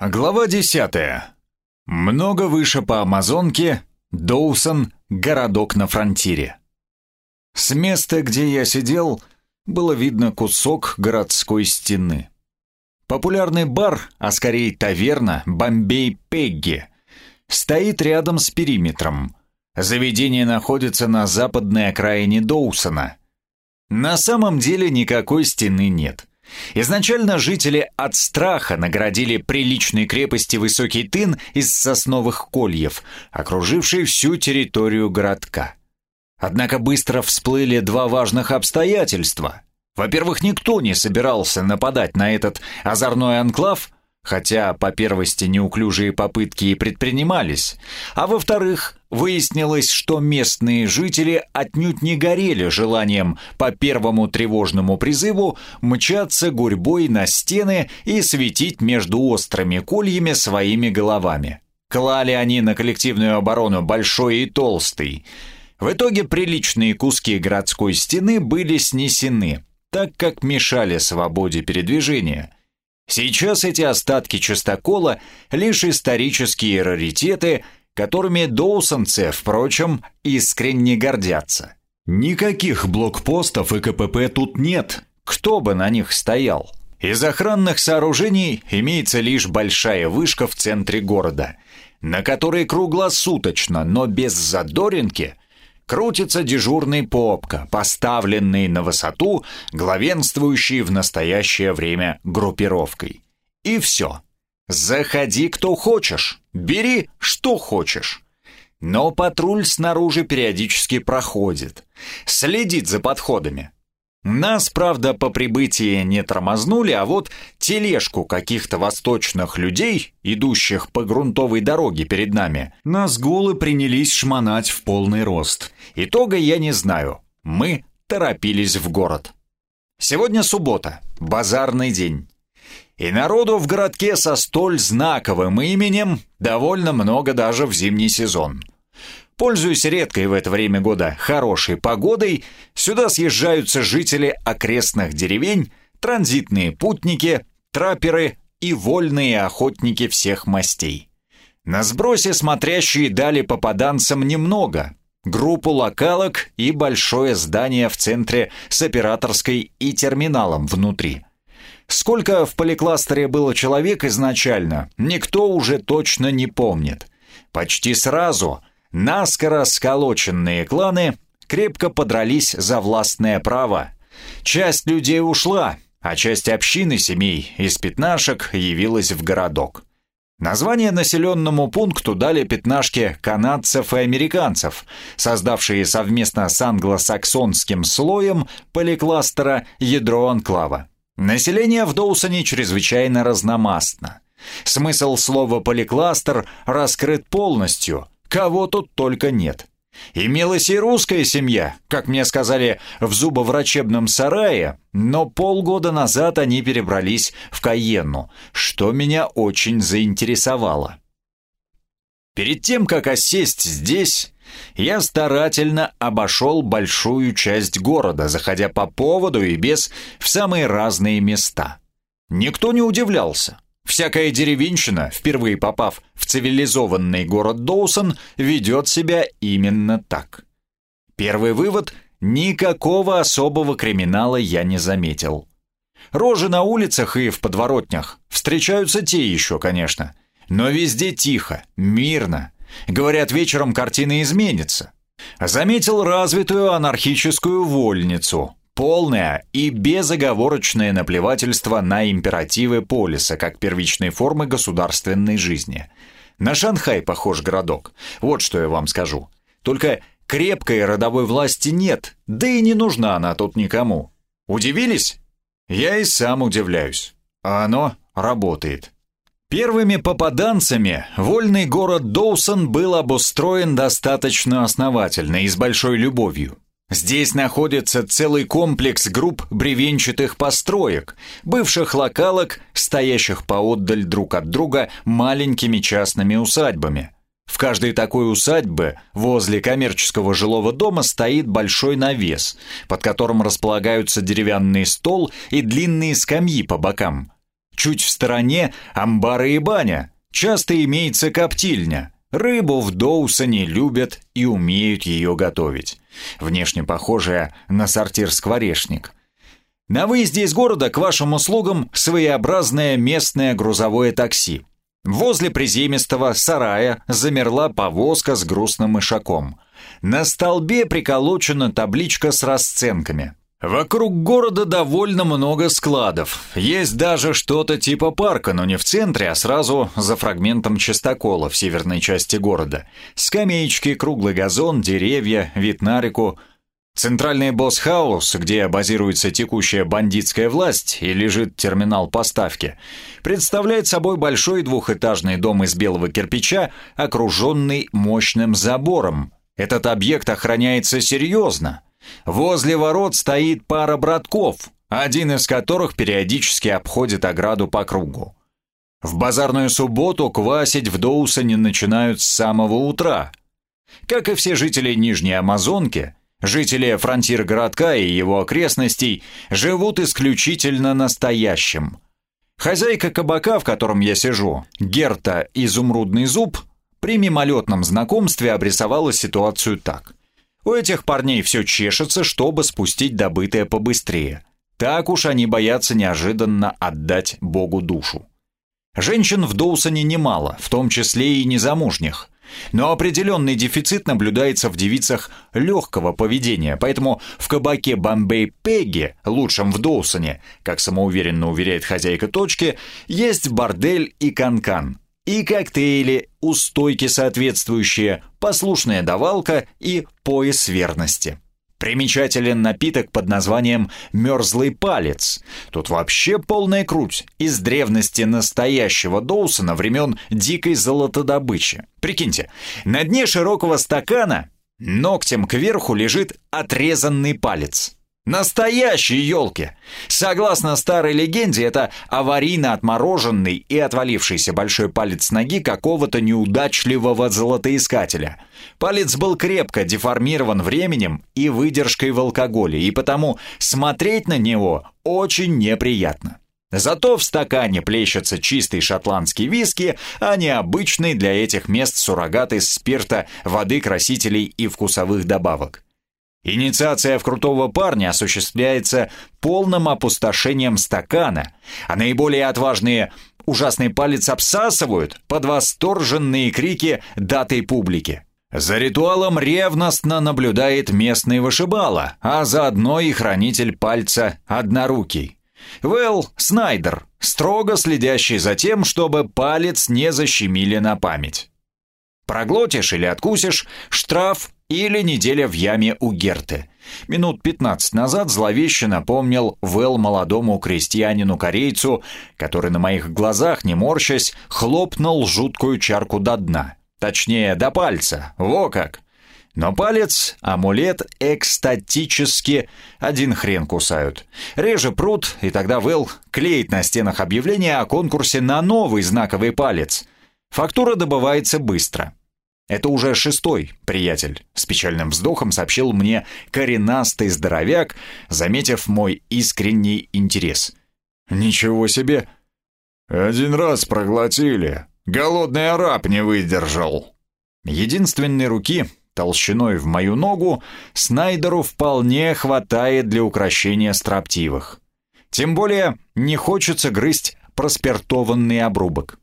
Глава десятая. Много выше по Амазонке, Доусон, городок на фронтире. С места, где я сидел, было видно кусок городской стены. Популярный бар, а скорее таверна «Бомбей Пегги» стоит рядом с периметром. Заведение находится на западной окраине Доусона. На самом деле никакой стены нет. Изначально жители от страха наградили приличной крепости высокий тын из сосновых кольев, окруживший всю территорию городка. Однако быстро всплыли два важных обстоятельства. Во-первых, никто не собирался нападать на этот озорной анклав, хотя по первости неуклюжие попытки и предпринимались, а во-вторых, выяснилось, что местные жители отнюдь не горели желанием по первому тревожному призыву мчаться гурьбой на стены и светить между острыми кольями своими головами. Клали они на коллективную оборону большой и толстый. В итоге приличные куски городской стены были снесены, так как мешали свободе передвижения – Сейчас эти остатки частокола — лишь исторические раритеты, которыми доусонцы, впрочем, искренне гордятся. Никаких блокпостов и КПП тут нет, кто бы на них стоял. Из охранных сооружений имеется лишь большая вышка в центре города, на которой круглосуточно, но без задоринки — крутится дежурный попка, поставленный на высоту, главенствующий в настоящее время группировкой. И все. Заходи, кто хочешь, бери, что хочешь. Но патруль снаружи периодически проходит, следит за подходами. Нас, правда, по прибытии не тормознули, а вот тележку каких-то восточных людей, идущих по грунтовой дороге перед нами, нас гулы принялись шмонать в полный рост. Итога я не знаю. Мы торопились в город. Сегодня суббота, базарный день. И народу в городке со столь знаковым именем довольно много даже в зимний сезон. Пользуясь редкой в это время года хорошей погодой, сюда съезжаются жители окрестных деревень, транзитные путники, трапперы и вольные охотники всех мастей. На сбросе смотрящие дали попаданцам немного, группу локалок и большое здание в центре с операторской и терминалом внутри. Сколько в поликластере было человек изначально, никто уже точно не помнит. Почти сразу Наскоро сколоченные кланы крепко подрались за властное право. Часть людей ушла, а часть общины семей из пятнашек явилась в городок. Название населенному пункту дали пятнашки канадцев и американцев, создавшие совместно с англосаксонским слоем поликластера ядро анклава. Население в Доусоне чрезвычайно разномастно. Смысл слова «поликластер» раскрыт полностью – Кого тут только нет. Имелась и русская семья, как мне сказали, в зубоврачебном сарае, но полгода назад они перебрались в Каенну, что меня очень заинтересовало. Перед тем, как осесть здесь, я старательно обошел большую часть города, заходя по поводу и без в самые разные места. Никто не удивлялся. Всякая деревенщина, впервые попав в цивилизованный город Доусон, ведет себя именно так. Первый вывод – никакого особого криминала я не заметил. Рожи на улицах и в подворотнях встречаются те еще, конечно. Но везде тихо, мирно. Говорят, вечером картина изменится. Заметил развитую анархическую вольницу, Полное и безоговорочное наплевательство на императивы полиса как первичной формы государственной жизни. На Шанхай похож городок. Вот что я вам скажу. Только крепкой родовой власти нет, да и не нужна она тут никому. Удивились? Я и сам удивляюсь. А оно работает. Первыми попаданцами вольный город Доусон был обустроен достаточно основательно и с большой любовью. Здесь находится целый комплекс групп бревенчатых построек, бывших локалок, стоящих поотдаль друг от друга маленькими частными усадьбами. В каждой такой усадьбе возле коммерческого жилого дома стоит большой навес, под которым располагаются деревянный стол и длинные скамьи по бокам. Чуть в стороне амбары и баня. Часто имеется коптильня. Рыбу в Доусоне любят и умеют ее готовить. Внешне похожая на сортир-скворечник. На выезде из города к вашим услугам своеобразное местное грузовое такси. Возле приземистого сарая замерла повозка с грустным мышаком. На столбе приколочена табличка с расценками. Вокруг города довольно много складов. Есть даже что-то типа парка, но не в центре, а сразу за фрагментом чистокола в северной части города. Скамеечки, круглый газон, деревья, вид на реку. Центральный босс-хаус, где базируется текущая бандитская власть и лежит терминал поставки, представляет собой большой двухэтажный дом из белого кирпича, окруженный мощным забором. Этот объект охраняется серьезно – Возле ворот стоит пара братков, один из которых периодически обходит ограду по кругу. В базарную субботу квасить в Доусоне начинают с самого утра. Как и все жители Нижней Амазонки, жители фронтир-городка и его окрестностей живут исключительно настоящим. Хозяйка кабака, в котором я сижу, Герта Изумрудный Зуб, при мимолетном знакомстве обрисовала ситуацию так. У этих парней все чешется, чтобы спустить добытое побыстрее. Так уж они боятся неожиданно отдать Богу душу. Женщин в Доусоне немало, в том числе и незамужних. Но определенный дефицит наблюдается в девицах легкого поведения, поэтому в кабаке Бомбей Пегги, лучшем в Доусоне, как самоуверенно уверяет хозяйка точки, есть бордель и канкан. -кан и коктейли, устойки соответствующие, послушная давалка и пояс верности. Примечателен напиток под названием «мерзлый палец». Тут вообще полная круть. Из древности настоящего Доусона времен дикой золотодобычи. Прикиньте, на дне широкого стакана ногтем кверху лежит отрезанный палец. Настоящие елки! Согласно старой легенде, это аварийно отмороженный и отвалившийся большой палец ноги какого-то неудачливого золотоискателя. Палец был крепко деформирован временем и выдержкой в алкоголе, и потому смотреть на него очень неприятно. Зато в стакане плещется чистый шотландский виски, а не обычный для этих мест суррогат из спирта, воды, красителей и вкусовых добавок. Инициация в крутого парня осуществляется полным опустошением стакана, а наиболее отважные ужасный палец обсасывают под восторженные крики датой публики. За ритуалом ревностно наблюдает местный вышибала, а заодно и хранитель пальца однорукий. Вэл Снайдер, строго следящий за тем, чтобы палец не защемили на память. Проглотишь или откусишь – штраф или неделя в яме у Герты. Минут 15 назад зловеще напомнил Вэл молодому крестьянину-корейцу, который на моих глазах, не морщась, хлопнул жуткую чарку до дна. Точнее, до пальца. Во как! Но палец, амулет экстатически один хрен кусают. Реже пруд, и тогда Вэл клеит на стенах объявление о конкурсе на новый знаковый палец. Фактура добывается быстро. «Это уже шестой, приятель», — с печальным вздохом сообщил мне коренастый здоровяк, заметив мой искренний интерес. «Ничего себе! Один раз проглотили. Голодный араб не выдержал». Единственной руки, толщиной в мою ногу, Снайдеру вполне хватает для украшения строптивых. Тем более не хочется грызть проспиртованный обрубок.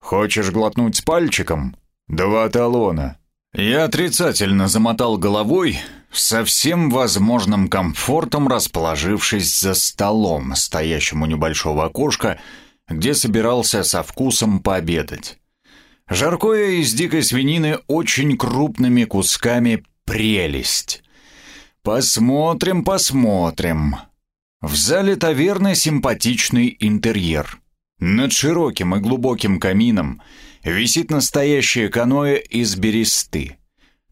«Хочешь глотнуть пальчиком?» «Два талона». Я отрицательно замотал головой, со всем возможным комфортом расположившись за столом, стоящим у небольшого окошка, где собирался со вкусом пообедать. Жаркое из дикой свинины очень крупными кусками прелесть. Посмотрим, посмотрим. В зале таверны симпатичный интерьер. Над широким и глубоким камином – висит настоящее каноэ из бересты.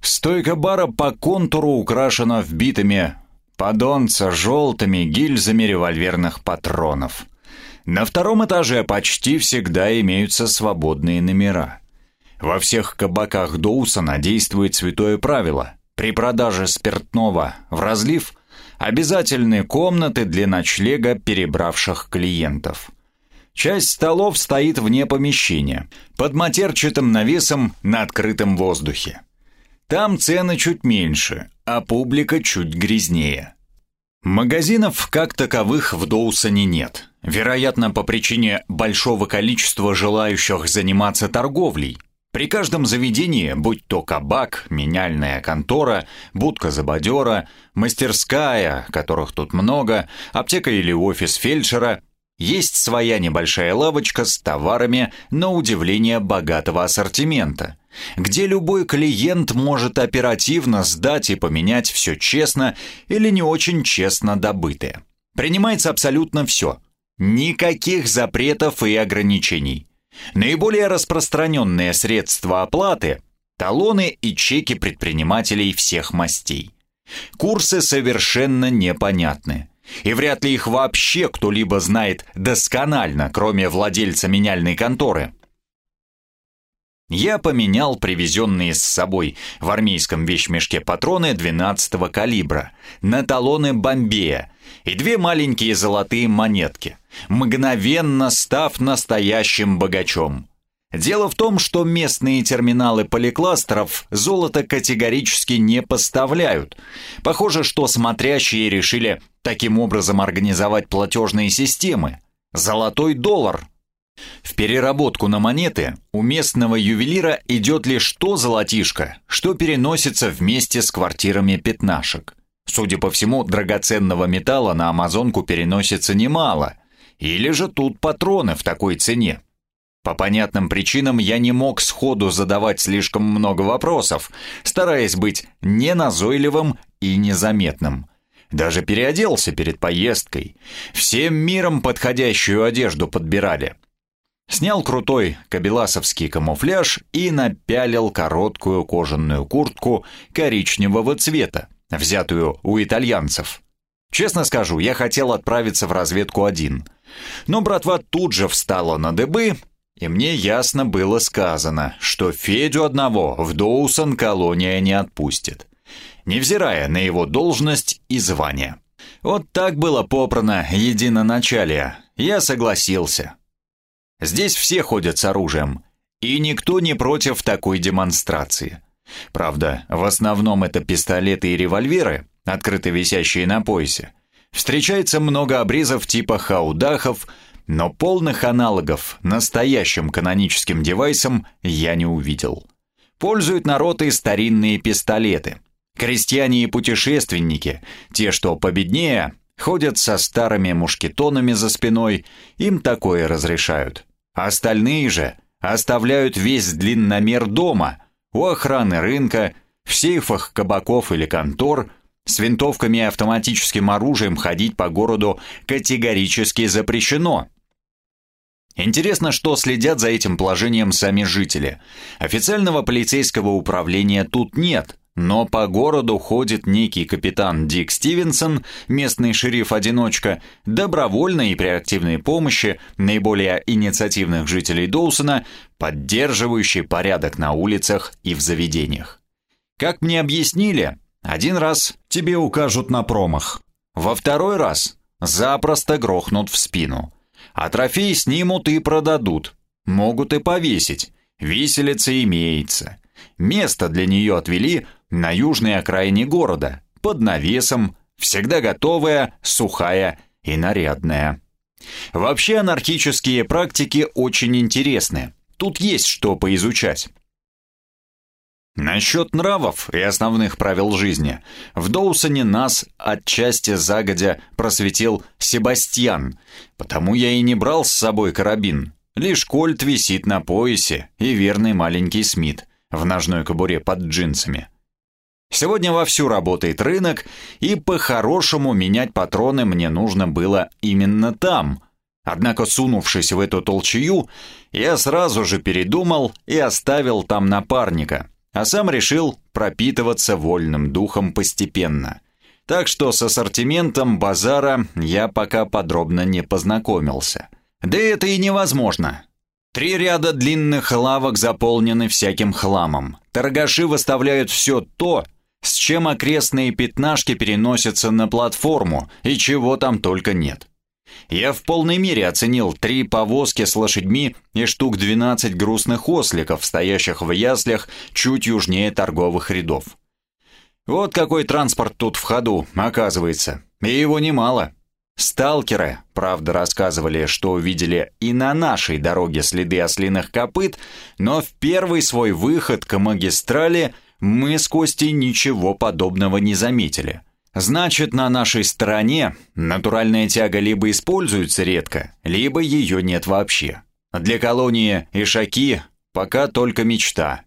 Стойка бара по контуру украшена вбитыми подонца желтыми гильзами револьверных патронов. На втором этаже почти всегда имеются свободные номера. Во всех кабаках Доусона действует святое правило. При продаже спиртного в разлив обязательны комнаты для ночлега перебравших клиентов – Часть столов стоит вне помещения, под матерчатым навесом на открытом воздухе. Там цены чуть меньше, а публика чуть грязнее. Магазинов как таковых в Доусоне нет. Вероятно, по причине большого количества желающих заниматься торговлей. При каждом заведении, будь то кабак, меняльная контора, будка забадера, мастерская, которых тут много, аптека или офис фельдшера, есть своя небольшая лавочка с товарами на удивление богатого ассортимента, где любой клиент может оперативно сдать и поменять все честно или не очень честно добытое. Принимается абсолютно все. Никаких запретов и ограничений. Наиболее распространенные средства оплаты – талоны и чеки предпринимателей всех мастей. Курсы совершенно непонятны. И вряд ли их вообще кто-либо знает досконально, кроме владельца меняльной конторы. Я поменял привезенные с собой в армейском вещмешке патроны 12-го калибра на талоны Бомбея и две маленькие золотые монетки, мгновенно став настоящим богачом. Дело в том, что местные терминалы поликластеров золото категорически не поставляют. Похоже, что смотрящие решили таким образом организовать платежные системы. Золотой доллар. В переработку на монеты у местного ювелира идет лишь то золотишко, что переносится вместе с квартирами пятнашек. Судя по всему, драгоценного металла на Амазонку переносится немало. Или же тут патроны в такой цене. По понятным причинам я не мог сходу задавать слишком много вопросов, стараясь быть неназойливым и незаметным. Даже переоделся перед поездкой. Всем миром подходящую одежду подбирали. Снял крутой кабеласовский камуфляж и напялил короткую кожаную куртку коричневого цвета, взятую у итальянцев. Честно скажу, я хотел отправиться в разведку один. Но братва тут же встала на дыбы и мне ясно было сказано, что Федю одного в Доусон колония не отпустит, невзирая на его должность и звание. Вот так было попрано единоначалие. Я согласился. Здесь все ходят с оружием, и никто не против такой демонстрации. Правда, в основном это пистолеты и револьверы, открыто висящие на поясе. Встречается много обрезов типа хаудахов, но полных аналогов настоящим каноническим девайсам я не увидел. Пользуют народ и старинные пистолеты. Крестьяне и путешественники, те, что победнее, ходят со старыми мушкетонами за спиной, им такое разрешают. Остальные же оставляют весь длинномер дома, у охраны рынка, в сейфах кабаков или контор – с винтовками и автоматическим оружием ходить по городу категорически запрещено. Интересно, что следят за этим положением сами жители. Официального полицейского управления тут нет, но по городу ходит некий капитан Дик Стивенсон, местный шериф-одиночка, добровольно и при активной помощи наиболее инициативных жителей Доусона, поддерживающий порядок на улицах и в заведениях. Как мне объяснили, один раз тебе укажут на промах, во второй раз запросто грохнут в спину – а трофей снимут и продадут. Могут и повесить. Виселица имеется. Место для нее отвели на южной окраине города, под навесом, всегда готовая, сухая и нарядная. Вообще анархические практики очень интересны. Тут есть что поизучать. Насчет нравов и основных правил жизни. В Доусоне нас отчасти загодя просветил Себастьян, потому я и не брал с собой карабин. Лишь кольт висит на поясе и верный маленький Смит в ножной кобуре под джинсами. Сегодня вовсю работает рынок, и по-хорошему менять патроны мне нужно было именно там. Однако, сунувшись в эту толчью, я сразу же передумал и оставил там напарника — а сам решил пропитываться вольным духом постепенно. Так что с ассортиментом базара я пока подробно не познакомился. Да это и невозможно. Три ряда длинных лавок заполнены всяким хламом. Торгаши выставляют все то, с чем окрестные пятнашки переносятся на платформу, и чего там только нет. Я в полной мере оценил три повозки с лошадьми и штук 12 грустных осликов, стоящих в яслях чуть южнее торговых рядов. Вот какой транспорт тут в ходу, оказывается, и его немало. Сталкеры, правда, рассказывали, что увидели и на нашей дороге следы ослиных копыт, но в первый свой выход к магистрали мы с Костей ничего подобного не заметили. Значит, на нашей стороне натуральная тяга либо используется редко, либо ее нет вообще. Для колонии Ишаки пока только мечта.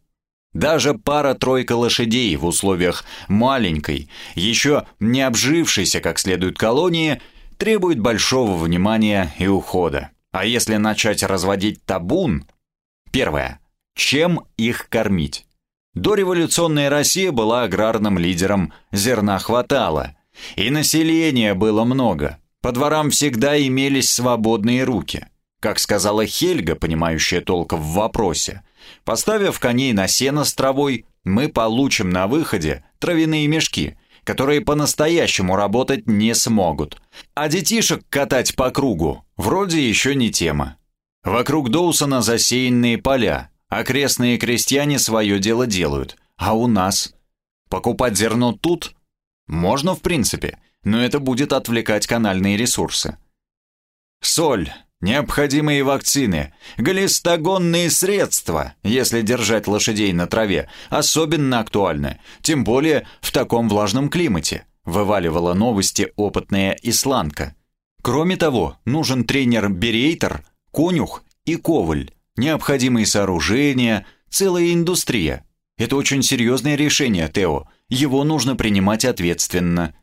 Даже пара-тройка лошадей в условиях маленькой, еще не обжившейся как следует колонии, требует большого внимания и ухода. А если начать разводить табун? Первое. Чем их кормить? Дореволюционная Россия была аграрным лидером, зерна хватало. И населения было много. По дворам всегда имелись свободные руки. Как сказала Хельга, понимающая толк в вопросе, поставив коней на сено с травой, мы получим на выходе травяные мешки, которые по-настоящему работать не смогут. А детишек катать по кругу вроде еще не тема. Вокруг Доусона засеянные поля, Окрестные крестьяне свое дело делают, а у нас? Покупать зерно тут? Можно в принципе, но это будет отвлекать канальные ресурсы. Соль, необходимые вакцины, глистогонные средства, если держать лошадей на траве, особенно актуальны, тем более в таком влажном климате, вываливала новости опытная исландка. Кроме того, нужен тренер-берейтер, конюх и коваль, необходимые сооружения, целая индустрия. Это очень серьезное решение, Тео. Его нужно принимать ответственно.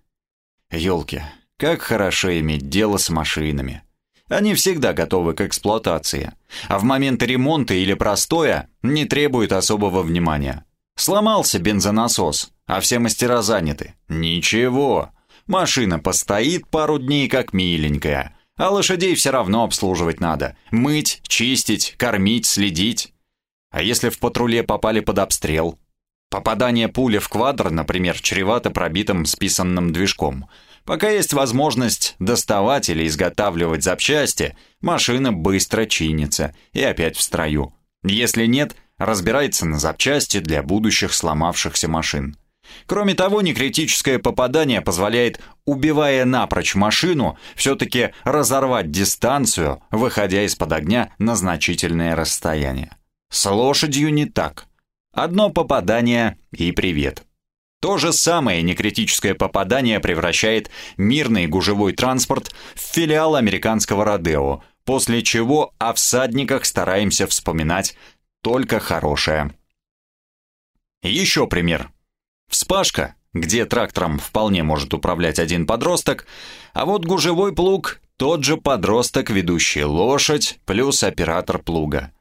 Ёлки, как хорошо иметь дело с машинами. Они всегда готовы к эксплуатации, а в моменты ремонта или простоя не требуют особого внимания. Сломался бензонасос, а все мастера заняты. Ничего, машина постоит пару дней как миленькая, а лошадей все равно обслуживать надо. Мыть, чистить, кормить, следить. А если в патруле попали под обстрел? Попадание пули в квадр, например, чревато пробитым списанным движком. Пока есть возможность доставать или изготавливать запчасти, машина быстро чинится и опять в строю. Если нет, разбирается на запчасти для будущих сломавшихся машин. Кроме того, некритическое попадание позволяет, убивая напрочь машину, все-таки разорвать дистанцию, выходя из-под огня на значительное расстояние. С лошадью не так. Одно попадание и привет. То же самое некритическое попадание превращает мирный гужевой транспорт в филиал американского Родео, после чего о всадниках стараемся вспоминать только хорошее. Еще пример. Вспашка, где трактором вполне может управлять один подросток, а вот гужевой плуг – тот же подросток, ведущий лошадь, плюс оператор плуга.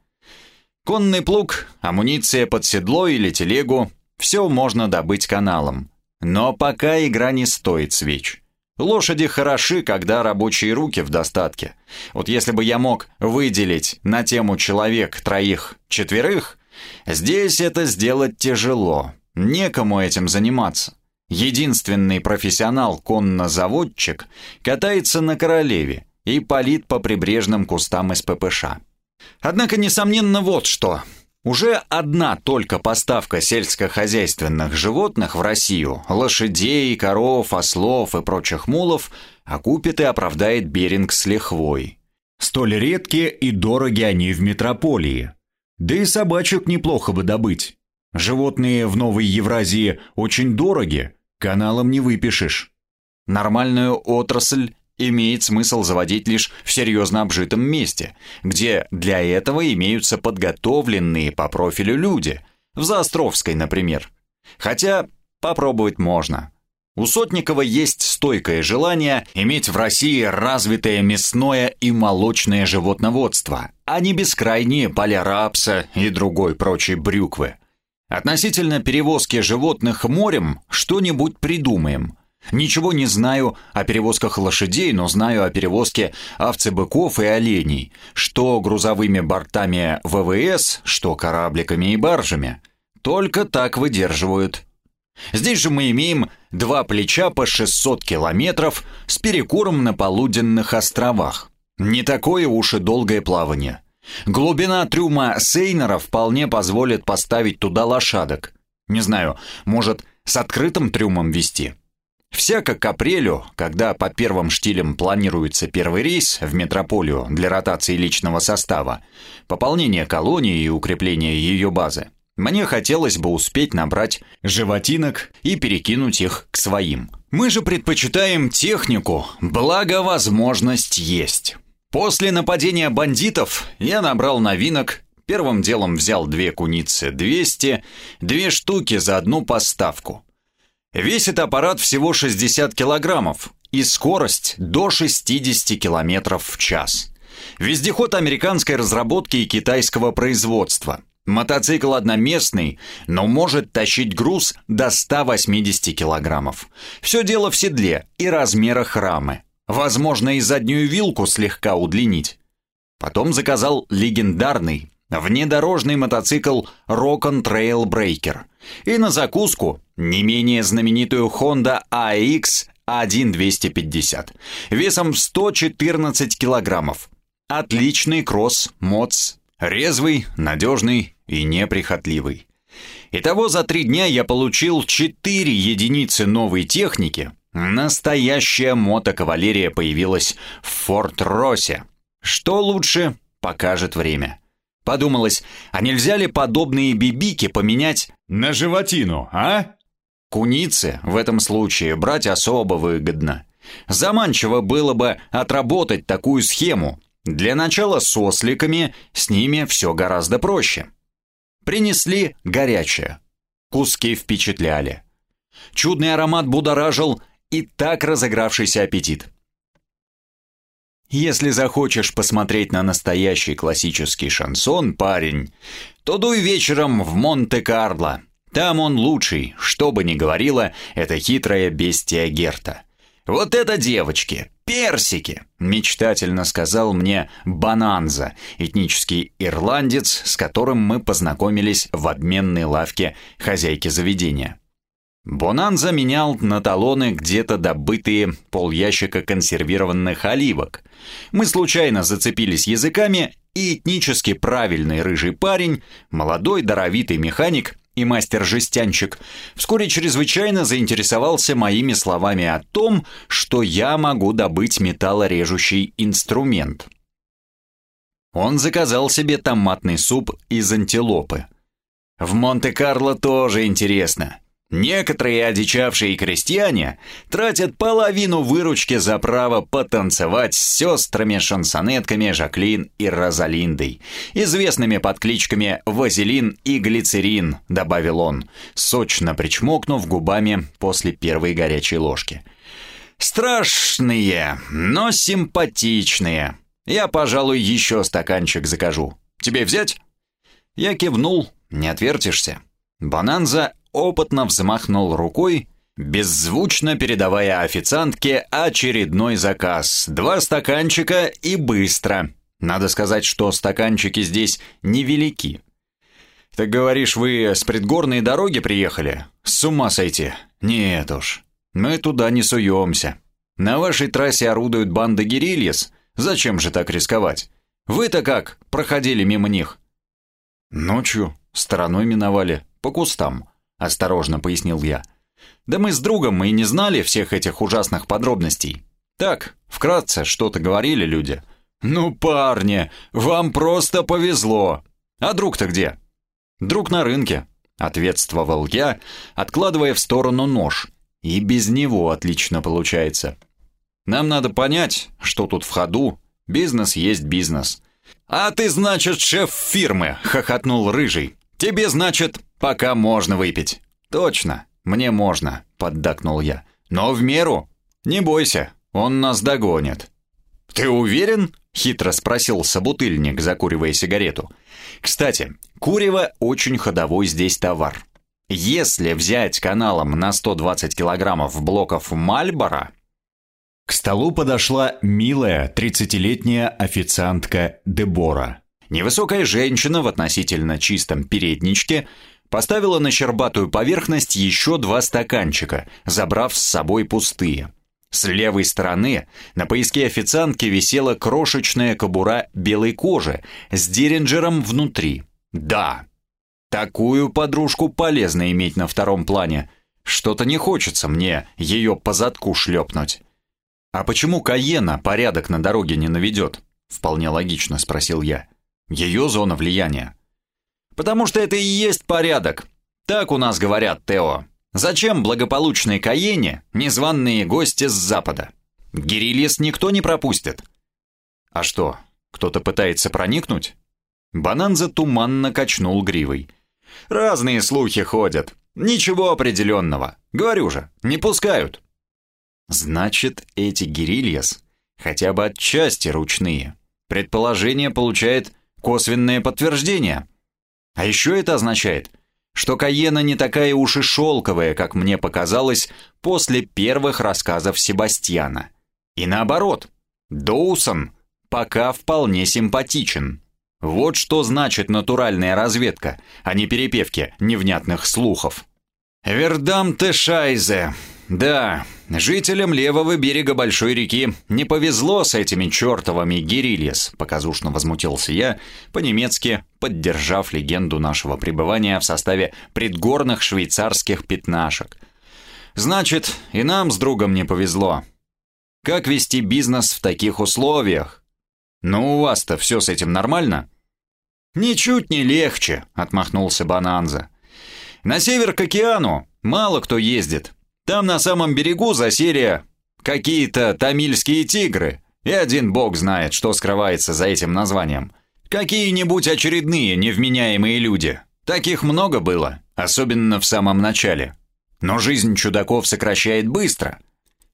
Конный плуг, амуниция под седло или телегу – все можно добыть каналом. Но пока игра не стоит свеч. Лошади хороши, когда рабочие руки в достатке. Вот если бы я мог выделить на тему человек троих, четверых, здесь это сделать тяжело. Некому этим заниматься. Единственный профессионал коннозаводчик катается на королеве и палит по прибрежным кустам из ППШ. Однако, несомненно, вот что. Уже одна только поставка сельскохозяйственных животных в Россию, лошадей, коров, ослов и прочих мулов, окупит и оправдает Беринг с лихвой. Столь редкие и дороги они в метрополии. Да и собачек неплохо бы добыть. Животные в Новой Евразии очень дороги, каналом не выпишешь. Нормальную отрасль имеет смысл заводить лишь в серьезно обжитом месте, где для этого имеются подготовленные по профилю люди, в Заостровской, например. Хотя попробовать можно. У Сотникова есть стойкое желание иметь в России развитое мясное и молочное животноводство, а не бескрайние поля рапса и другой прочей брюквы. Относительно перевозки животных морем что-нибудь придумаем. Ничего не знаю о перевозках лошадей, но знаю о перевозке овцебыков и оленей, что грузовыми бортами ВВС, что корабликами и баржами. Только так выдерживают. Здесь же мы имеем два плеча по 600 километров с перекуром на полуденных островах. Не такое уж и долгое плавание. Глубина трюма Сейнера вполне позволит поставить туда лошадок. Не знаю, может, с открытым трюмом вести. Всяко к апрелю, когда по первым штилям планируется первый рейс в метрополию для ротации личного состава, пополнение колонии и укрепление ее базы, мне хотелось бы успеть набрать животинок и перекинуть их к своим. Мы же предпочитаем технику, благо возможность есть. После нападения бандитов я набрал новинок, первым делом взял две куницы 200, две штуки за одну поставку. Весит аппарат всего 60 килограммов и скорость до 60 километров в час. Вездеход американской разработки и китайского производства. Мотоцикл одноместный, но может тащить груз до 180 килограммов. Все дело в седле и размерах рамы. Возможно, и заднюю вилку слегка удлинить. Потом заказал легендарный внедорожный мотоцикл Rock'n Trail Breaker. И на закуску не менее знаменитую Honda AX 1250 весом 114 килограммов. Отличный кросс, моц, резвый, надежный и неприхотливый. Итого за три дня я получил 4 единицы новой техники, Настоящая мотокавалерия появилась в Форт-Росе. Что лучше, покажет время. Подумалось, а нельзя ли подобные бибики поменять на животину, а? Куницы в этом случае брать особо выгодно. Заманчиво было бы отработать такую схему. Для начала с осликами, с ними все гораздо проще. Принесли горячее. Куски впечатляли. Чудный аромат будоражил и так разыгравшийся аппетит. Если захочешь посмотреть на настоящий классический шансон, парень, то дуй вечером в Монте-Карло. Там он лучший, что бы ни говорила эта хитрая бестия Герта. «Вот это девочки! Персики!» – мечтательно сказал мне Бананза, этнический ирландец, с которым мы познакомились в обменной лавке хозяйки заведения. Бонанза менял на талоны где-то добытые полящика консервированных оливок. Мы случайно зацепились языками, и этнически правильный рыжий парень, молодой даровитый механик и мастер-жестянщик, вскоре чрезвычайно заинтересовался моими словами о том, что я могу добыть металлорежущий инструмент. Он заказал себе томатный суп из антилопы. В Монте-Карло тоже интересно. Некоторые одичавшие крестьяне тратят половину выручки за право потанцевать с сестрами-шансонетками Жаклин и Розалиндой, известными под кличками Вазелин и Глицерин, добавил он, сочно причмокнув губами после первой горячей ложки. Страшные, но симпатичные. Я, пожалуй, еще стаканчик закажу. Тебе взять? Я кивнул, не отвертишься. Бананза опытно взмахнул рукой, беззвучно передавая официантке очередной заказ. Два стаканчика и быстро. Надо сказать, что стаканчики здесь невелики. «Ты говоришь, вы с предгорной дороги приехали? С ума сойти? Нет уж, мы туда не суемся. На вашей трассе орудуют банды гирильяс. Зачем же так рисковать? Вы-то как проходили мимо них?» «Ночью, стороной миновали, по кустам осторожно пояснил я. Да мы с другом и не знали всех этих ужасных подробностей. Так, вкратце, что-то говорили люди. Ну, парни, вам просто повезло. А друг-то где? Друг на рынке, ответствовал я, откладывая в сторону нож. И без него отлично получается. Нам надо понять, что тут в ходу. Бизнес есть бизнес. А ты, значит, шеф фирмы, хохотнул рыжий. Тебе, значит, пока можно выпить. Точно, мне можно, поддакнул я. Но в меру. Не бойся, он нас догонит. Ты уверен? хитро спросил собутыльник, закуривая сигарету. Кстати, курево очень ходовой здесь товар. Если взять каналом на 120 килограммов блоков Мальбора, к столу подошла милая 30-летняя официантка Дебора. Невысокая женщина в относительно чистом передничке поставила на щербатую поверхность еще два стаканчика, забрав с собой пустые. С левой стороны на пояске официантки висела крошечная кобура белой кожи с деринджером внутри. Да, такую подружку полезно иметь на втором плане. Что-то не хочется мне ее по задку шлепнуть. «А почему Каена порядок на дороге не наведет?» Вполне логично спросил я. «Ее зона влияния». «Потому что это и есть порядок. Так у нас говорят, Тео. Зачем благополучной Каене незваные гости с запада? Гирильес никто не пропустит». «А что, кто-то пытается проникнуть?» Бананза туманно качнул гривой. «Разные слухи ходят. Ничего определенного. Говорю же, не пускают». Значит, эти гирильяс хотя бы отчасти ручные. Предположение получает косвенное подтверждение. А еще это означает, что Каена не такая уж и шелковая, как мне показалось после первых рассказов Себастьяна. И наоборот, Доусон пока вполне симпатичен. Вот что значит натуральная разведка, а не перепевки невнятных слухов. «Вердам шайзе», да, жителям левого берега большой реки не повезло с этими чертовыми гирильес, показушно возмутился я, по-немецки поддержав легенду нашего пребывания в составе предгорных швейцарских пятнашек. Значит, и нам с другом не повезло. Как вести бизнес в таких условиях? Ну, у вас-то все с этим нормально? Ничуть не легче, отмахнулся Бананза. На север к океану мало кто ездит, там на самом берегу засели какие-то тамильские тигры, и один бог знает, что скрывается за этим названием. Какие-нибудь очередные невменяемые люди. Таких много было, особенно в самом начале. Но жизнь чудаков сокращает быстро.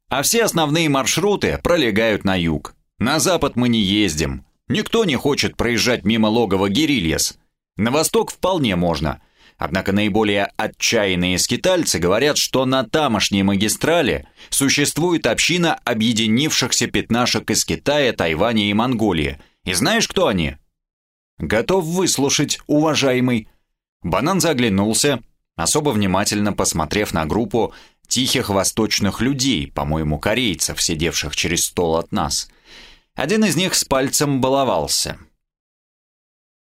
А все основные маршруты пролегают на юг. На запад мы не ездим. Никто не хочет проезжать мимо логова Гирильяс. На восток вполне можно – Однако наиболее отчаянные скитальцы говорят, что на тамошней магистрали существует община объединившихся пятнашек из Китая, Тайваня и Монголии. И знаешь, кто они? Готов выслушать, уважаемый. Банан заглянулся, особо внимательно посмотрев на группу тихих восточных людей, по-моему, корейцев, сидевших через стол от нас. Один из них с пальцем баловался.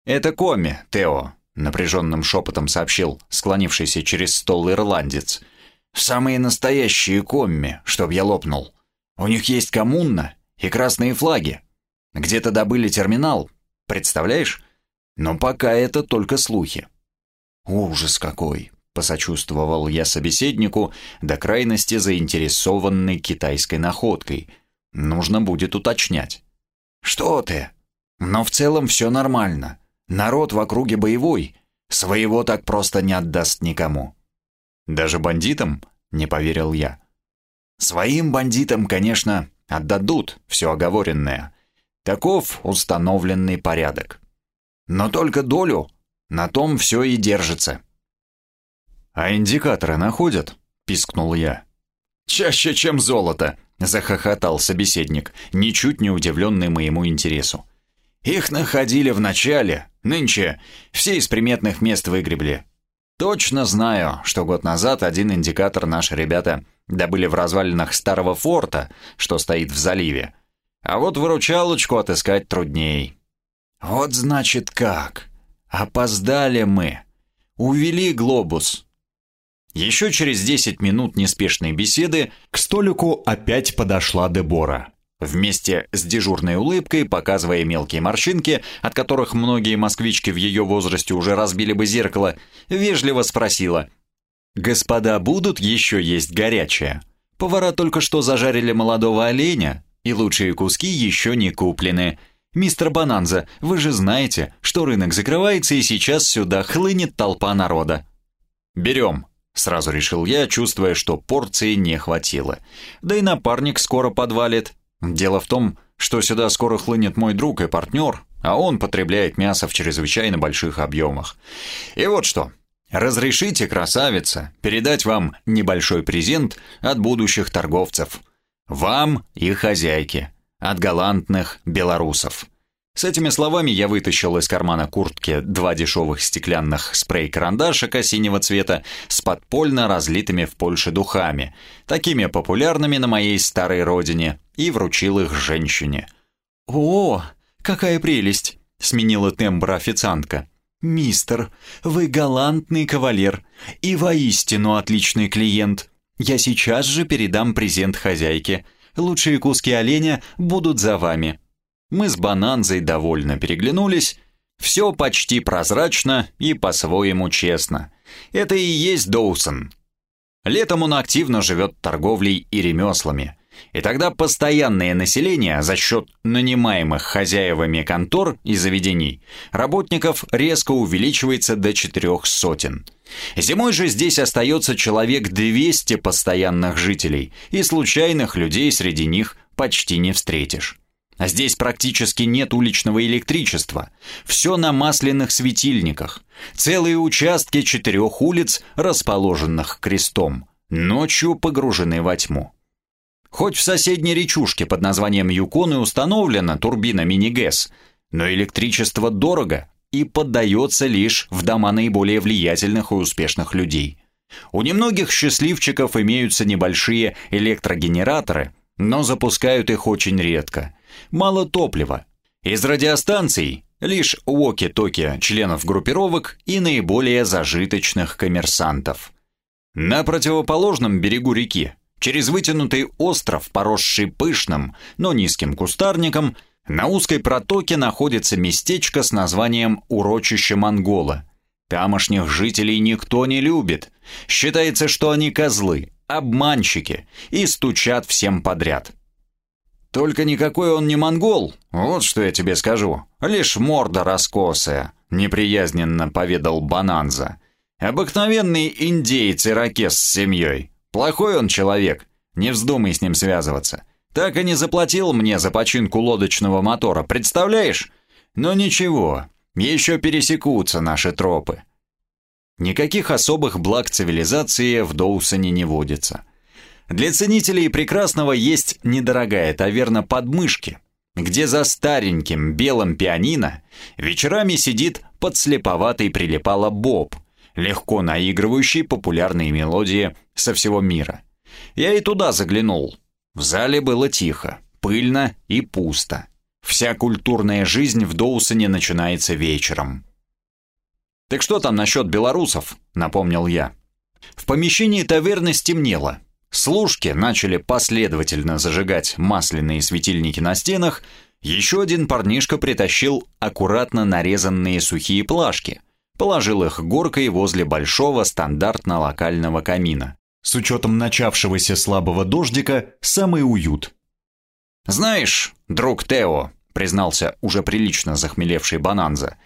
«Это Коми, Тео», напряженным шепотом сообщил склонившийся через стол ирландец. «Самые настоящие комми, чтоб я лопнул. У них есть коммуна и красные флаги. Где-то добыли терминал, представляешь? Но пока это только слухи». «Ужас какой!» — посочувствовал я собеседнику, до крайности заинтересованный китайской находкой. «Нужно будет уточнять». «Что ты? Но в целом все нормально. Народ в округе боевой, своего так просто не отдаст никому. Даже бандитам, не поверил я. Своим бандитам, конечно, отдадут все оговоренное. Таков установленный порядок. Но только долю, на том все и держится. «А индикаторы находят?» – пискнул я. «Чаще, чем золото!» – захохотал собеседник, ничуть не удивленный моему интересу. «Их находили в начале, Нынче все из приметных мест выгребли. Точно знаю, что год назад один индикатор наши ребята добыли в развалинах старого форта, что стоит в заливе. А вот выручалочку отыскать трудней. Вот значит как. Опоздали мы. Увели глобус. Еще через 10 минут неспешной беседы к столику опять подошла Дебора. Вместе с дежурной улыбкой, показывая мелкие морщинки, от которых многие москвички в ее возрасте уже разбили бы зеркало, вежливо спросила. «Господа будут еще есть горячее? Повара только что зажарили молодого оленя, и лучшие куски еще не куплены. Мистер Бананза, вы же знаете, что рынок закрывается, и сейчас сюда хлынет толпа народа». «Берем», — сразу решил я, чувствуя, что порции не хватило. «Да и напарник скоро подвалит». Дело в том, что сюда скоро хлынет мой друг и партнер, а он потребляет мясо в чрезвычайно больших объемах. И вот что. Разрешите, красавица, передать вам небольшой презент от будущих торговцев. Вам и хозяйке. От галантных белорусов. С этими словами я вытащил из кармана куртки два дешевых стеклянных спрей-карандашика синего цвета с подпольно разлитыми в Польше духами, такими популярными на моей старой родине, и вручил их женщине. «О, какая прелесть!» — сменила тембр официантка. «Мистер, вы галантный кавалер и воистину отличный клиент. Я сейчас же передам презент хозяйке. Лучшие куски оленя будут за вами». Мы с Бананзой довольно переглянулись. Все почти прозрачно и по-своему честно. Это и есть Доусон. Летом он активно живет торговлей и ремеслами. И тогда постоянное население за счет нанимаемых хозяевами контор и заведений работников резко увеличивается до четырех сотен. Зимой же здесь остается человек 200 постоянных жителей, и случайных людей среди них почти не встретишь. А здесь практически нет уличного электричества. Все на масляных светильниках. Целые участки четырех улиц, расположенных крестом, ночью погружены во тьму. Хоть в соседней речушке под названием Юкон и установлена турбина мини-ГЭС, но электричество дорого и поддается лишь в дома наиболее влиятельных и успешных людей. У немногих счастливчиков имеются небольшие электрогенераторы, но запускают их очень редко. Мало топлива. Из радиостанций лишь уоки-токи членов группировок и наиболее зажиточных коммерсантов. На противоположном берегу реки Через вытянутый остров, поросший пышным, но низким кустарником, на узкой протоке находится местечко с названием «Урочище Монгола». Тамошних жителей никто не любит. Считается, что они козлы, обманщики и стучат всем подряд. Только никакой он не монгол, вот что я тебе скажу. Лишь морда раскосая, неприязненно поведал Бананза. Обыкновенный индейец-иракес с семьей. Плохой он человек, не вздумай с ним связываться. Так и не заплатил мне за починку лодочного мотора, представляешь? Но ничего, еще пересекутся наши тропы. Никаких особых благ цивилизации в Доусоне не водится. Для ценителей прекрасного есть недорогая таверна подмышки, где за стареньким белым пианино вечерами сидит подслеповатый прилипало Боб – легко наигрывающий популярные мелодии со всего мира. Я и туда заглянул. В зале было тихо, пыльно и пусто. Вся культурная жизнь в Доусоне начинается вечером. «Так что там насчет белорусов?» — напомнил я. В помещении таверны стемнело. Служки начали последовательно зажигать масляные светильники на стенах. Еще один парнишка притащил аккуратно нарезанные сухие плашки — положил их горкой возле большого стандартно-локального камина. С учетом начавшегося слабого дождика, самый уют. «Знаешь, друг Тео», — признался уже прилично захмелевший Бананза,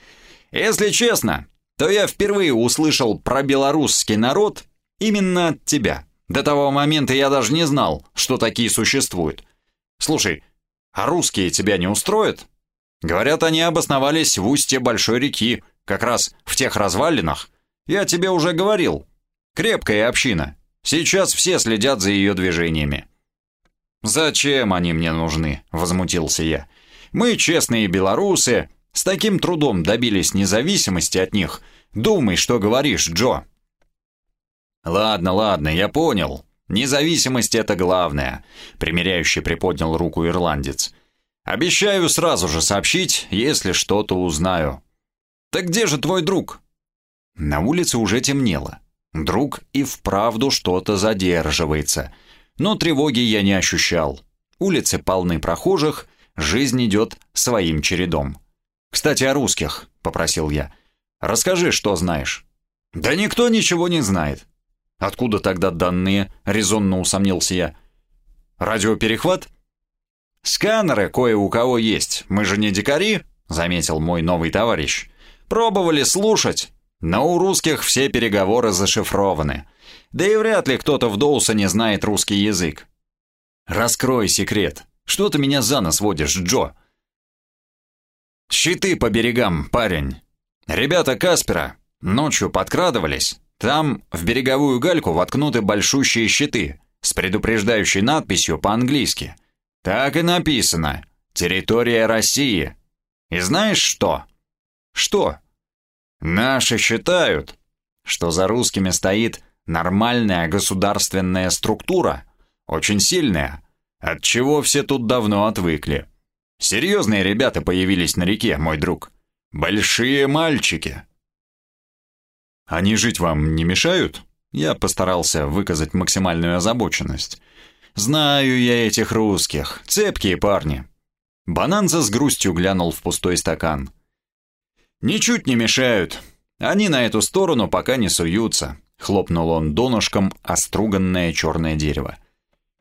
«если честно, то я впервые услышал про белорусский народ именно от тебя. До того момента я даже не знал, что такие существуют. Слушай, а русские тебя не устроят? Говорят, они обосновались в устье большой реки, как раз в тех развалинах. Я тебе уже говорил. Крепкая община. Сейчас все следят за ее движениями». «Зачем они мне нужны?» – возмутился я. «Мы честные белорусы, с таким трудом добились независимости от них. Думай, что говоришь, Джо». «Ладно, ладно, я понял. Независимость – это главное», – примиряющий приподнял руку ирландец. «Обещаю сразу же сообщить, если что-то узнаю. «Так где же твой друг?» На улице уже темнело. Друг и вправду что-то задерживается. Но тревоги я не ощущал. Улицы полны прохожих, жизнь идет своим чередом. «Кстати, о русских», — попросил я. «Расскажи, что знаешь». «Да никто ничего не знает». «Откуда тогда данные?» — резонно усомнился я. «Радиоперехват?» «Сканеры кое у кого есть, мы же не дикари», — заметил мой новый товарищ. Пробовали слушать, но у русских все переговоры зашифрованы. Да и вряд ли кто-то в Доусоне знает русский язык. Раскрой секрет. Что ты меня за нос водишь, Джо? Щиты по берегам, парень. Ребята Каспера ночью подкрадывались. Там в береговую гальку воткнуты большущие щиты с предупреждающей надписью по-английски. Так и написано «Территория России». И знаешь что? Что? Наши считают, что за русскими стоит нормальная государственная структура, очень сильная, от чего все тут давно отвыкли. Серьезные ребята появились на реке, мой друг. Большие мальчики. Они жить вам не мешают? Я постарался выказать максимальную озабоченность. Знаю я этих русских, цепкие парни. Бананза с грустью глянул в пустой стакан. Ничуть не мешают. Они на эту сторону пока не суются. Хлопнул он донышком оструганное черное дерево.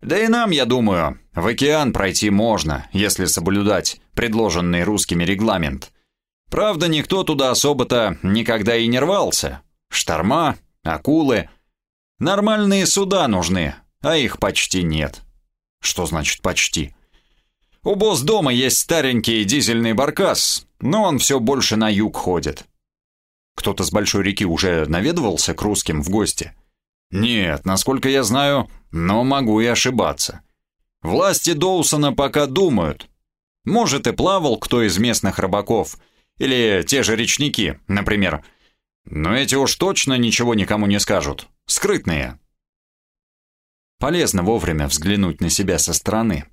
Да и нам, я думаю, в океан пройти можно, если соблюдать предложенный русскими регламент. Правда, никто туда особо-то никогда и не рвался. Шторма, акулы. Нормальные суда нужны, а их почти нет. Что значит «почти»? У босс дома есть старенький дизельный баркас, но он все больше на юг ходит. Кто-то с большой реки уже наведывался к русским в гости? Нет, насколько я знаю, но могу и ошибаться. Власти Доусона пока думают. Может и плавал кто из местных рыбаков, или те же речники, например. Но эти уж точно ничего никому не скажут. Скрытные. Полезно вовремя взглянуть на себя со стороны.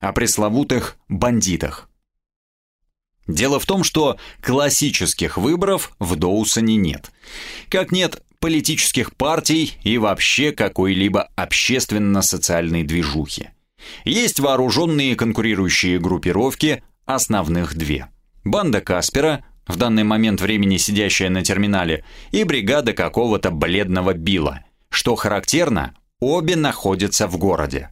О пресловутых бандитах. Дело в том, что классических выборов в Доусоне нет. Как нет политических партий и вообще какой-либо общественно-социальной движухи. Есть вооруженные конкурирующие группировки, основных две. Банда Каспера, в данный момент времени сидящая на терминале, и бригада какого-то бледного Билла. Что характерно, обе находятся в городе.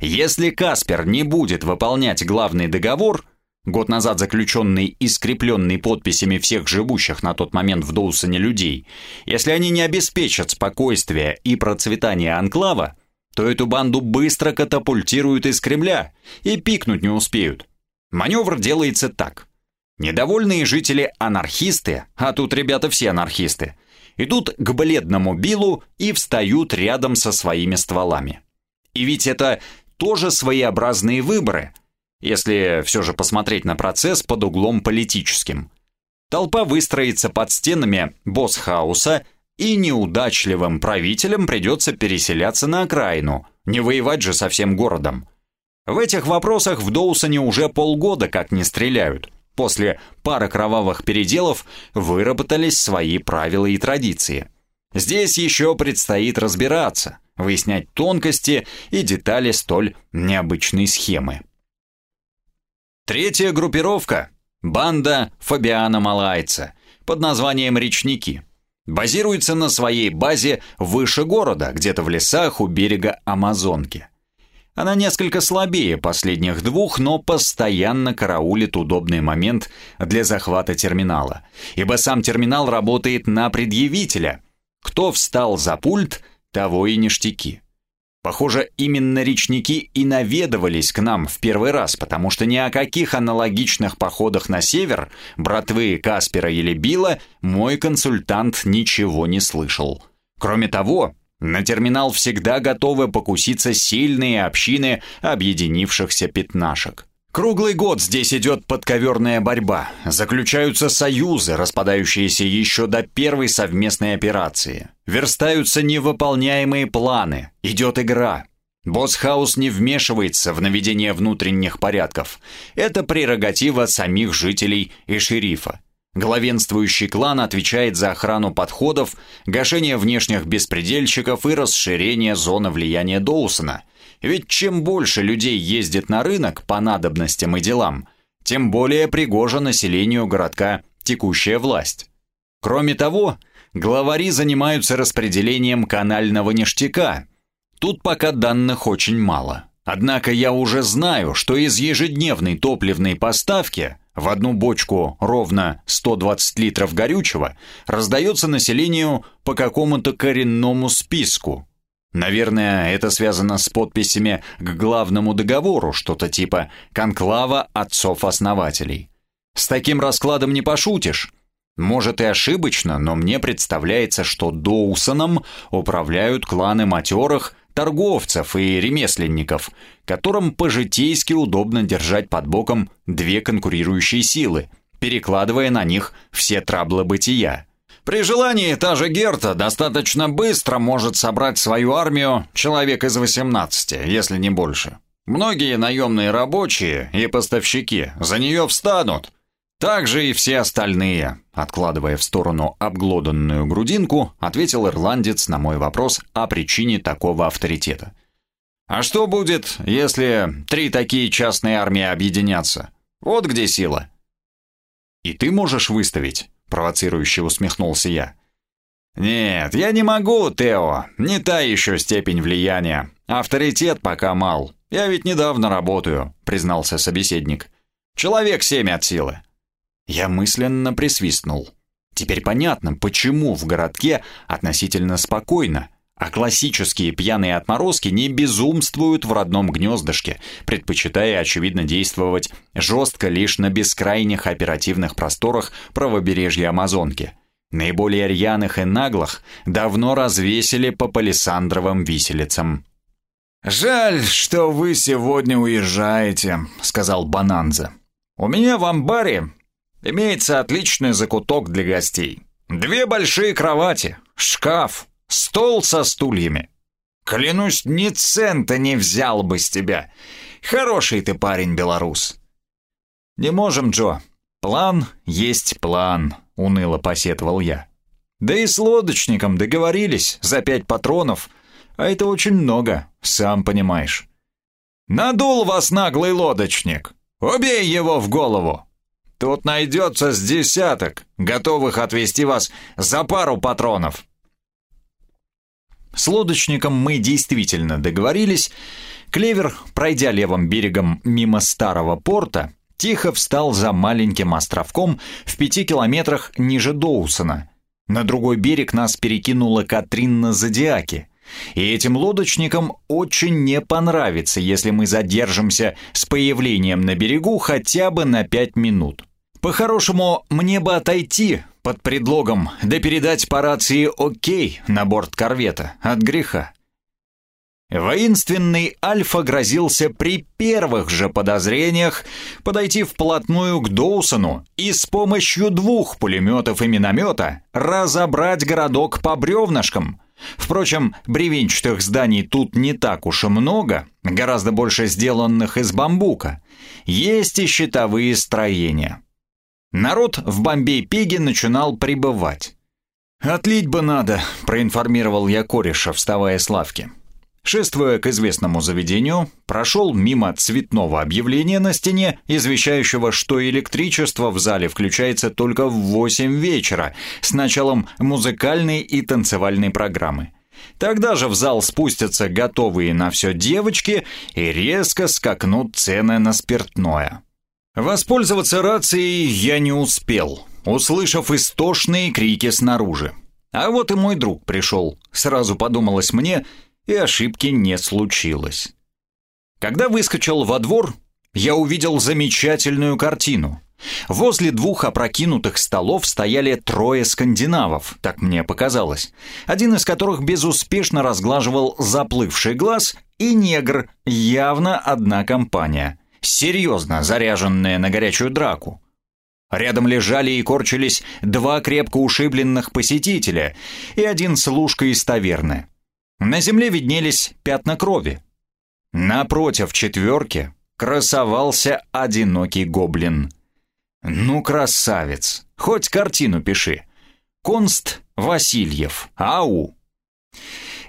Если Каспер не будет выполнять главный договор, год назад заключенный и скрепленный подписями всех живущих на тот момент в Доусоне людей, если они не обеспечат спокойствие и процветание анклава, то эту банду быстро катапультируют из Кремля и пикнуть не успеют. Маневр делается так. Недовольные жители анархисты, а тут ребята все анархисты, идут к бледному Биллу и встают рядом со своими стволами. И ведь это тоже своеобразные выборы, если все же посмотреть на процесс под углом политическим. Толпа выстроится под стенами босс-хауса, и неудачливым правителям придется переселяться на окраину, не воевать же со всем городом. В этих вопросах в Доусоне уже полгода как не стреляют. После пары кровавых переделов выработались свои правила и традиции. Здесь еще предстоит разбираться, выяснять тонкости и детали столь необычной схемы. Третья группировка – банда Фабиана Малайца под названием «Речники». Базируется на своей базе выше города, где-то в лесах у берега Амазонки. Она несколько слабее последних двух, но постоянно караулит удобный момент для захвата терминала, ибо сам терминал работает на предъявителя. Кто встал за пульт, того и ништяки. Похоже, именно речники и наведывались к нам в первый раз, потому что ни о каких аналогичных походах на север, братвы Каспера или Билла, мой консультант ничего не слышал. Кроме того, на терминал всегда готовы покуситься сильные общины объединившихся пятнашек. Круглый год здесь идет подковерная борьба. Заключаются союзы, распадающиеся еще до первой совместной операции. Верстаются невыполняемые планы. Идет игра. Босс-хаус не вмешивается в наведение внутренних порядков. Это прерогатива самих жителей и шерифа. Главенствующий клан отвечает за охрану подходов, гашение внешних беспредельщиков и расширение зоны влияния Доусона – ведь чем больше людей ездит на рынок по надобностям и делам, тем более пригожа населению городка текущая власть. Кроме того, главари занимаются распределением канального ништяка. Тут пока данных очень мало. Однако я уже знаю, что из ежедневной топливной поставки в одну бочку ровно 120 литров горючего раздается населению по какому-то коренному списку, Наверное, это связано с подписями к главному договору, что-то типа «Конклава отцов-основателей». С таким раскладом не пошутишь. Может и ошибочно, но мне представляется, что Доусоном управляют кланы матерых, торговцев и ремесленников, которым по-житейски удобно держать под боком две конкурирующие силы, перекладывая на них все траблы бытия. При желании та же Герта достаточно быстро может собрать свою армию человек из 18, если не больше. Многие наемные рабочие и поставщики за нее встанут. Так же и все остальные, откладывая в сторону обглоданную грудинку, ответил ирландец на мой вопрос о причине такого авторитета. А что будет, если три такие частные армии объединятся? Вот где сила. И ты можешь выставить, провоцирующе усмехнулся я. Нет, я не могу, Тео. Не та еще степень влияния. Авторитет пока мал. «Я ведь недавно работаю», — признался собеседник. «Человек семь от силы». Я мысленно присвистнул. Теперь понятно, почему в городке относительно спокойно, а классические пьяные отморозки не безумствуют в родном гнездышке, предпочитая, очевидно, действовать жестко лишь на бескрайних оперативных просторах правобережья Амазонки. Наиболее рьяных и наглых давно развесили по палисандровым виселицам. «Жаль, что вы сегодня уезжаете», — сказал Бананза. «У меня в амбаре имеется отличный закуток для гостей. Две большие кровати, шкаф, стол со стульями. Клянусь, ни цента не взял бы с тебя. Хороший ты парень, белорус». «Не можем, Джо. План есть план», — уныло посетовал я. «Да и с лодочником договорились за пять патронов» А это очень много, сам понимаешь. Надул вас наглый лодочник. Убей его в голову. Тут найдется с десяток, готовых отвезти вас за пару патронов. С лодочником мы действительно договорились. Клевер, пройдя левым берегом мимо старого порта, тихо встал за маленьким островком в пяти километрах ниже Доусона. На другой берег нас перекинула Катрин на Зодиаке. И этим лодочникам очень не понравится, если мы задержимся с появлением на берегу хотя бы на пять минут. По-хорошему, мне бы отойти под предлогом да передать по рации «Окей» на борт корвета от греха. Воинственный Альфа грозился при первых же подозрениях подойти вплотную к Доусону и с помощью двух пулеметов и миномета разобрать городок по бревнышкам – Впрочем, бревенчатых зданий тут не так уж и много, гораздо больше сделанных из бамбука. Есть и щитовые строения. Народ в Бомбей-Пиге начинал прибывать. «Отлить бы надо», — проинформировал я кореша, вставая с лавки. Шествуя к известному заведению, прошел мимо цветного объявления на стене, извещающего, что электричество в зале включается только в 8 вечера с началом музыкальной и танцевальной программы. Тогда же в зал спустятся готовые на все девочки и резко скакнут цены на спиртное. Воспользоваться рацией я не успел, услышав истошные крики снаружи. А вот и мой друг пришел. Сразу подумалось мне – и ошибки не случилось. Когда выскочил во двор, я увидел замечательную картину. Возле двух опрокинутых столов стояли трое скандинавов, так мне показалось, один из которых безуспешно разглаживал заплывший глаз, и негр, явно одна компания, серьезно заряженная на горячую драку. Рядом лежали и корчились два крепко ушибленных посетителя и один служка из таверны. На земле виднелись пятна крови. Напротив четверки красовался одинокий гоблин. Ну, красавец, хоть картину пиши. Конст Васильев, ау.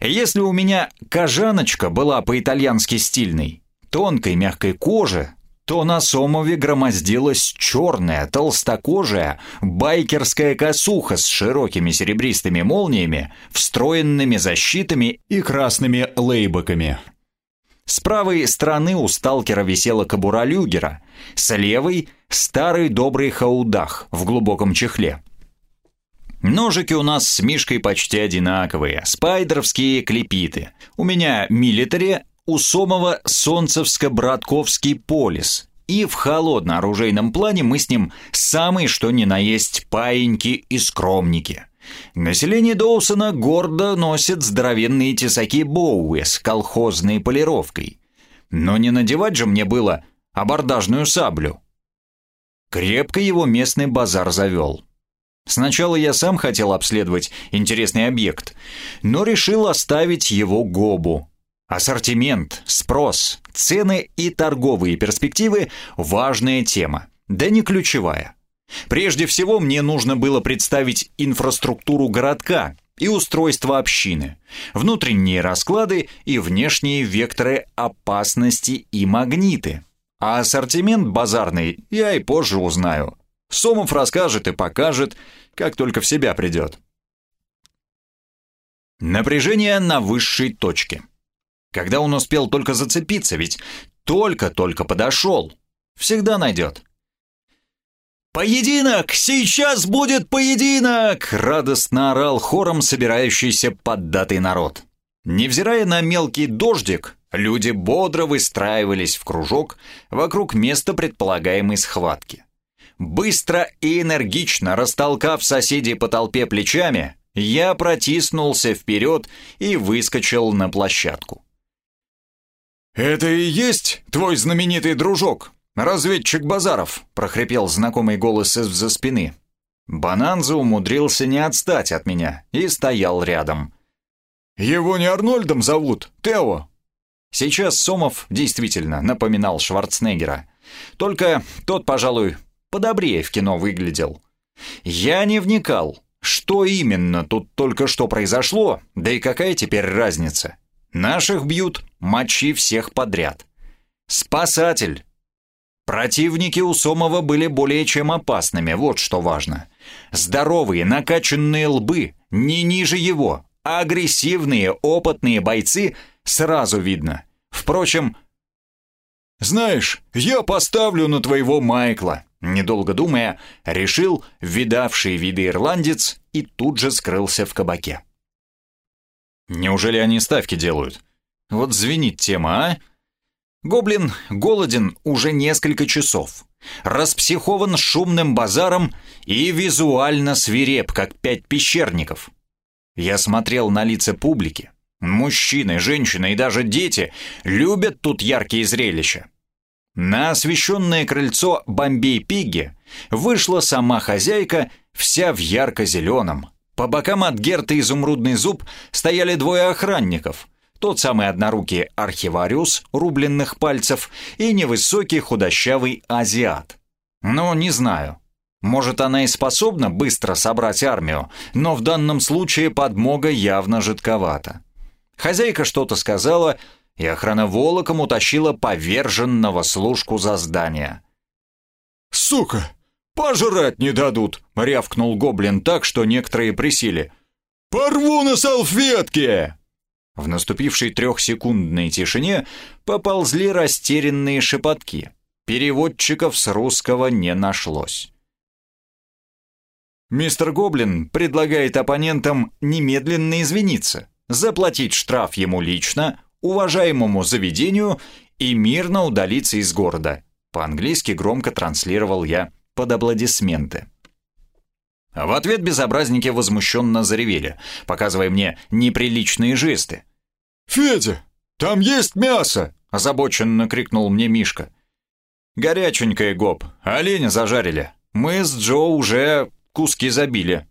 Если у меня кожаночка была по-итальянски стильной, тонкой мягкой кожи, то на Сомове громоздилась черная, толстокожая, байкерская косуха с широкими серебристыми молниями, встроенными защитами и красными лейбоками. С правой стороны у сталкера висела кобура люгера, с левой — старый добрый хаудах в глубоком чехле. Ножики у нас с Мишкой почти одинаковые, спайдеровские клепиты. У меня милитари, у Сомова Солнцевско-Братковский полис, и в холодно-оружейном плане мы с ним самые что ни на есть паиньки и скромники. Население Доусона гордо носит здоровенные тесаки Боуэ с колхозной полировкой. Но не надевать же мне было абордажную саблю. Крепко его местный базар завел. Сначала я сам хотел обследовать интересный объект, но решил оставить его Гобу. Ассортимент, спрос, цены и торговые перспективы – важная тема, да не ключевая. Прежде всего мне нужно было представить инфраструктуру городка и устройство общины, внутренние расклады и внешние векторы опасности и магниты. А ассортимент базарный я и позже узнаю. Сомов расскажет и покажет, как только в себя придет. Напряжение на высшей точке. Когда он успел только зацепиться, ведь только-только подошел. Всегда найдет. «Поединок! Сейчас будет поединок!» — радостно орал хором собирающийся поддатый народ. Невзирая на мелкий дождик, люди бодро выстраивались в кружок вокруг места предполагаемой схватки. Быстро и энергично растолкав соседей по толпе плечами, я протиснулся вперед и выскочил на площадку. «Это и есть твой знаменитый дружок, разведчик Базаров», — прохрипел знакомый голос из-за спины. Бананза умудрился не отстать от меня и стоял рядом. «Его не Арнольдом зовут, Тео». Сейчас Сомов действительно напоминал Шварценеггера. Только тот, пожалуй, подобрее в кино выглядел. Я не вникал, что именно тут только что произошло, да и какая теперь разница. Наших бьют, мочи всех подряд. Спасатель. Противники у Сомова были более чем опасными, вот что важно. Здоровые, накачанные лбы, не ниже его, а агрессивные, опытные бойцы сразу видно. Впрочем, «Знаешь, я поставлю на твоего Майкла», Недолго думая, решил видавший виды ирландец и тут же скрылся в кабаке. Неужели они ставки делают? Вот звенит тема, а? Гоблин голоден уже несколько часов, распсихован шумным базаром и визуально свиреп, как пять пещерников. Я смотрел на лица публики. Мужчины, женщины и даже дети любят тут яркие зрелища. На освещенное крыльцо Бомбей-Пигги вышла сама хозяйка, вся в ярко-зеленом. По бокам от Герта изумрудный зуб стояли двое охранников. Тот самый однорукий архивариус рубленных пальцев и невысокий худощавый азиат. Но не знаю. Может, она и способна быстро собрать армию, но в данном случае подмога явно жидковата. Хозяйка что-то сказала, и охрана волоком утащила поверженного служку за здание. «Сука! Пожрать не дадут!» — рявкнул гоблин так, что некоторые присели. «Порву на салфетке!» В наступившей трехсекундной тишине поползли растерянные шепотки. Переводчиков с русского не нашлось. Мистер Гоблин предлагает оппонентам немедленно извиниться, заплатить штраф ему лично, уважаемому заведению и мирно удалиться из города. По-английски громко транслировал я под аплодисменты. В ответ безобразники возмущенно заревели, показывая мне неприличные жесты. «Федя, там есть мясо!» – озабоченно крикнул мне Мишка. «Горяченькое, Гоб, оленя зажарили. Мы с Джо уже куски забили».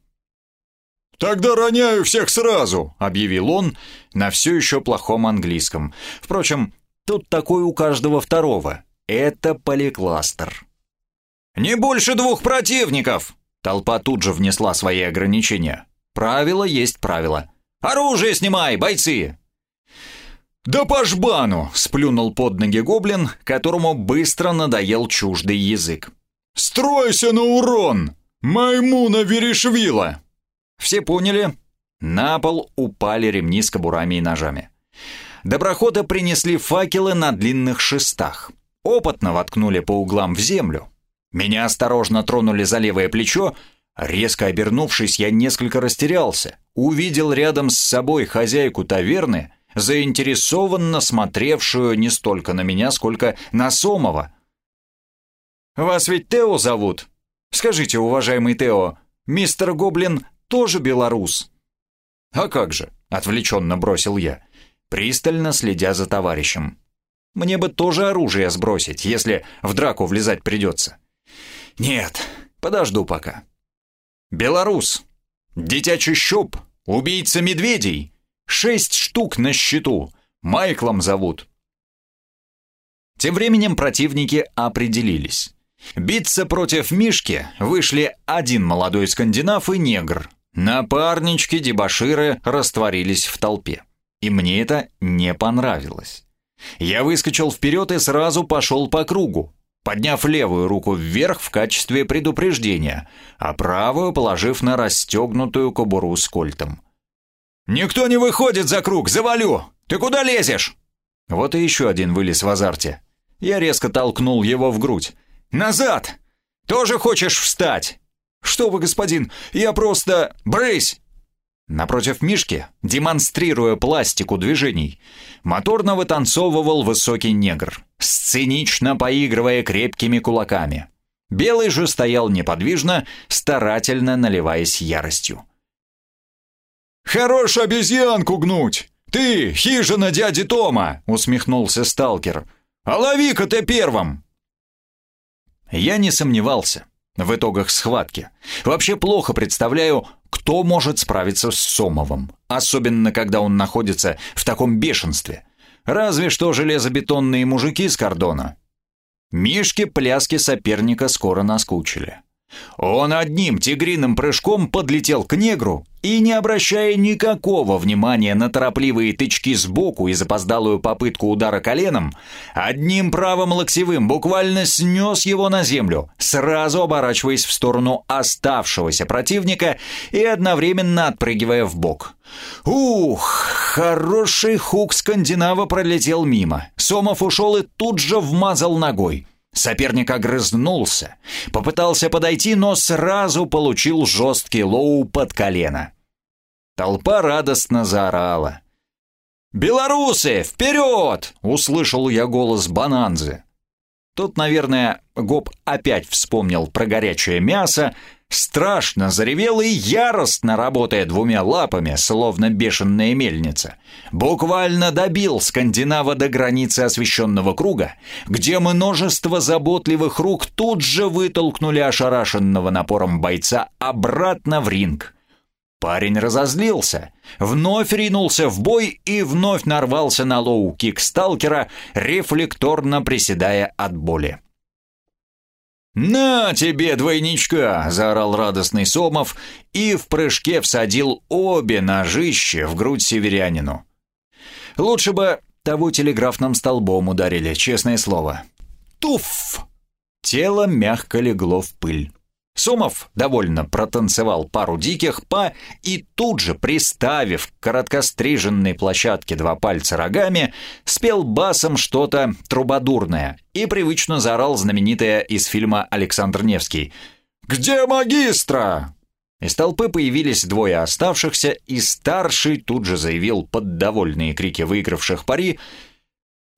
«Тогда роняю всех сразу», — объявил он на все еще плохом английском. Впрочем, тут такой у каждого второго. Это поликластер. «Не больше двух противников!» Толпа тут же внесла свои ограничения. Правило есть правило. «Оружие снимай, бойцы!» «Да по жбану!» — сплюнул под ноги гоблин, которому быстро надоел чуждый язык. «Стройся на урон! Маймуна Верешвила!» Все поняли? На пол упали ремни с кобурами и ножами. Доброхода принесли факелы на длинных шестах. Опытно воткнули по углам в землю. Меня осторожно тронули за левое плечо. Резко обернувшись, я несколько растерялся. Увидел рядом с собой хозяйку таверны, заинтересованно смотревшую не столько на меня, сколько на Сомова. «Вас ведь Тео зовут? Скажите, уважаемый Тео, мистер Гоблин тоже белорус». «А как же?» — отвлеченно бросил я, пристально следя за товарищем. «Мне бы тоже оружие сбросить, если в драку влезать придется». «Нет, подожду пока». «Белорус! Дитячий щуп! Убийца медведей! Шесть штук на счету! Майклом зовут!» Тем временем противники определились. Биться против Мишки вышли один молодой скандинав и негр. Напарнички-дебоширы растворились в толпе. И мне это не понравилось. Я выскочил вперед и сразу пошел по кругу, подняв левую руку вверх в качестве предупреждения, а правую положив на расстегнутую кобуру с кольтом. «Никто не выходит за круг, завалю! Ты куда лезешь?» Вот и еще один вылез в азарте. Я резко толкнул его в грудь. «Назад! Тоже хочешь встать?» «Что вы, господин, я просто... Брысь!» Напротив Мишки, демонстрируя пластику движений, моторно вытанцовывал высокий негр, сценично поигрывая крепкими кулаками. Белый же стоял неподвижно, старательно наливаясь яростью. «Хорош обезьянку гнуть! Ты, хижина дяди Тома!» — усмехнулся сталкер. А лови-ка ты первым!» Я не сомневался в итогах схватки. Вообще плохо представляю, кто может справиться с Сомовым, особенно когда он находится в таком бешенстве. Разве что железобетонные мужики с кордона. Мишки пляски соперника скоро наскучили. Он одним тигриным прыжком подлетел к негру и, не обращая никакого внимания на торопливые тычки сбоку и запоздалую попытку удара коленом, одним правым локтевым буквально снес его на землю, сразу оборачиваясь в сторону оставшегося противника и одновременно отпрыгивая в бок. Ух, хороший хук скандинава пролетел мимо. Сомов ушел и тут же вмазал ногой. Соперник огрызнулся, попытался подойти, но сразу получил жесткий лоу под колено. Толпа радостно заорала. «Белорусы, вперед!» — услышал я голос Бананзы. Тут, наверное, Гоп опять вспомнил про горячее мясо, страшно заревел и яростно, работая двумя лапами, словно бешеная мельница, буквально добил скандинава до границы освещенного круга, где множество заботливых рук тут же вытолкнули ошарашенного напором бойца обратно в ринг. Парень разозлился, вновь ринулся в бой и вновь нарвался на лоу-кик сталкера, рефлекторно приседая от боли. «На тебе, двойничка!» — заорал радостный Сомов и в прыжке всадил обе ножища в грудь северянину. Лучше бы того телеграфным столбом ударили, честное слово. Туф! Тело мягко легло в пыль. Сомов довольно протанцевал пару диких па и тут же, приставив к короткостриженной площадке два пальца рогами, спел басом что-то трубадурное и привычно заорал знаменитое из фильма «Александр Невский» «Где магистра?» Из толпы появились двое оставшихся, и старший тут же заявил под довольные крики выигравших пари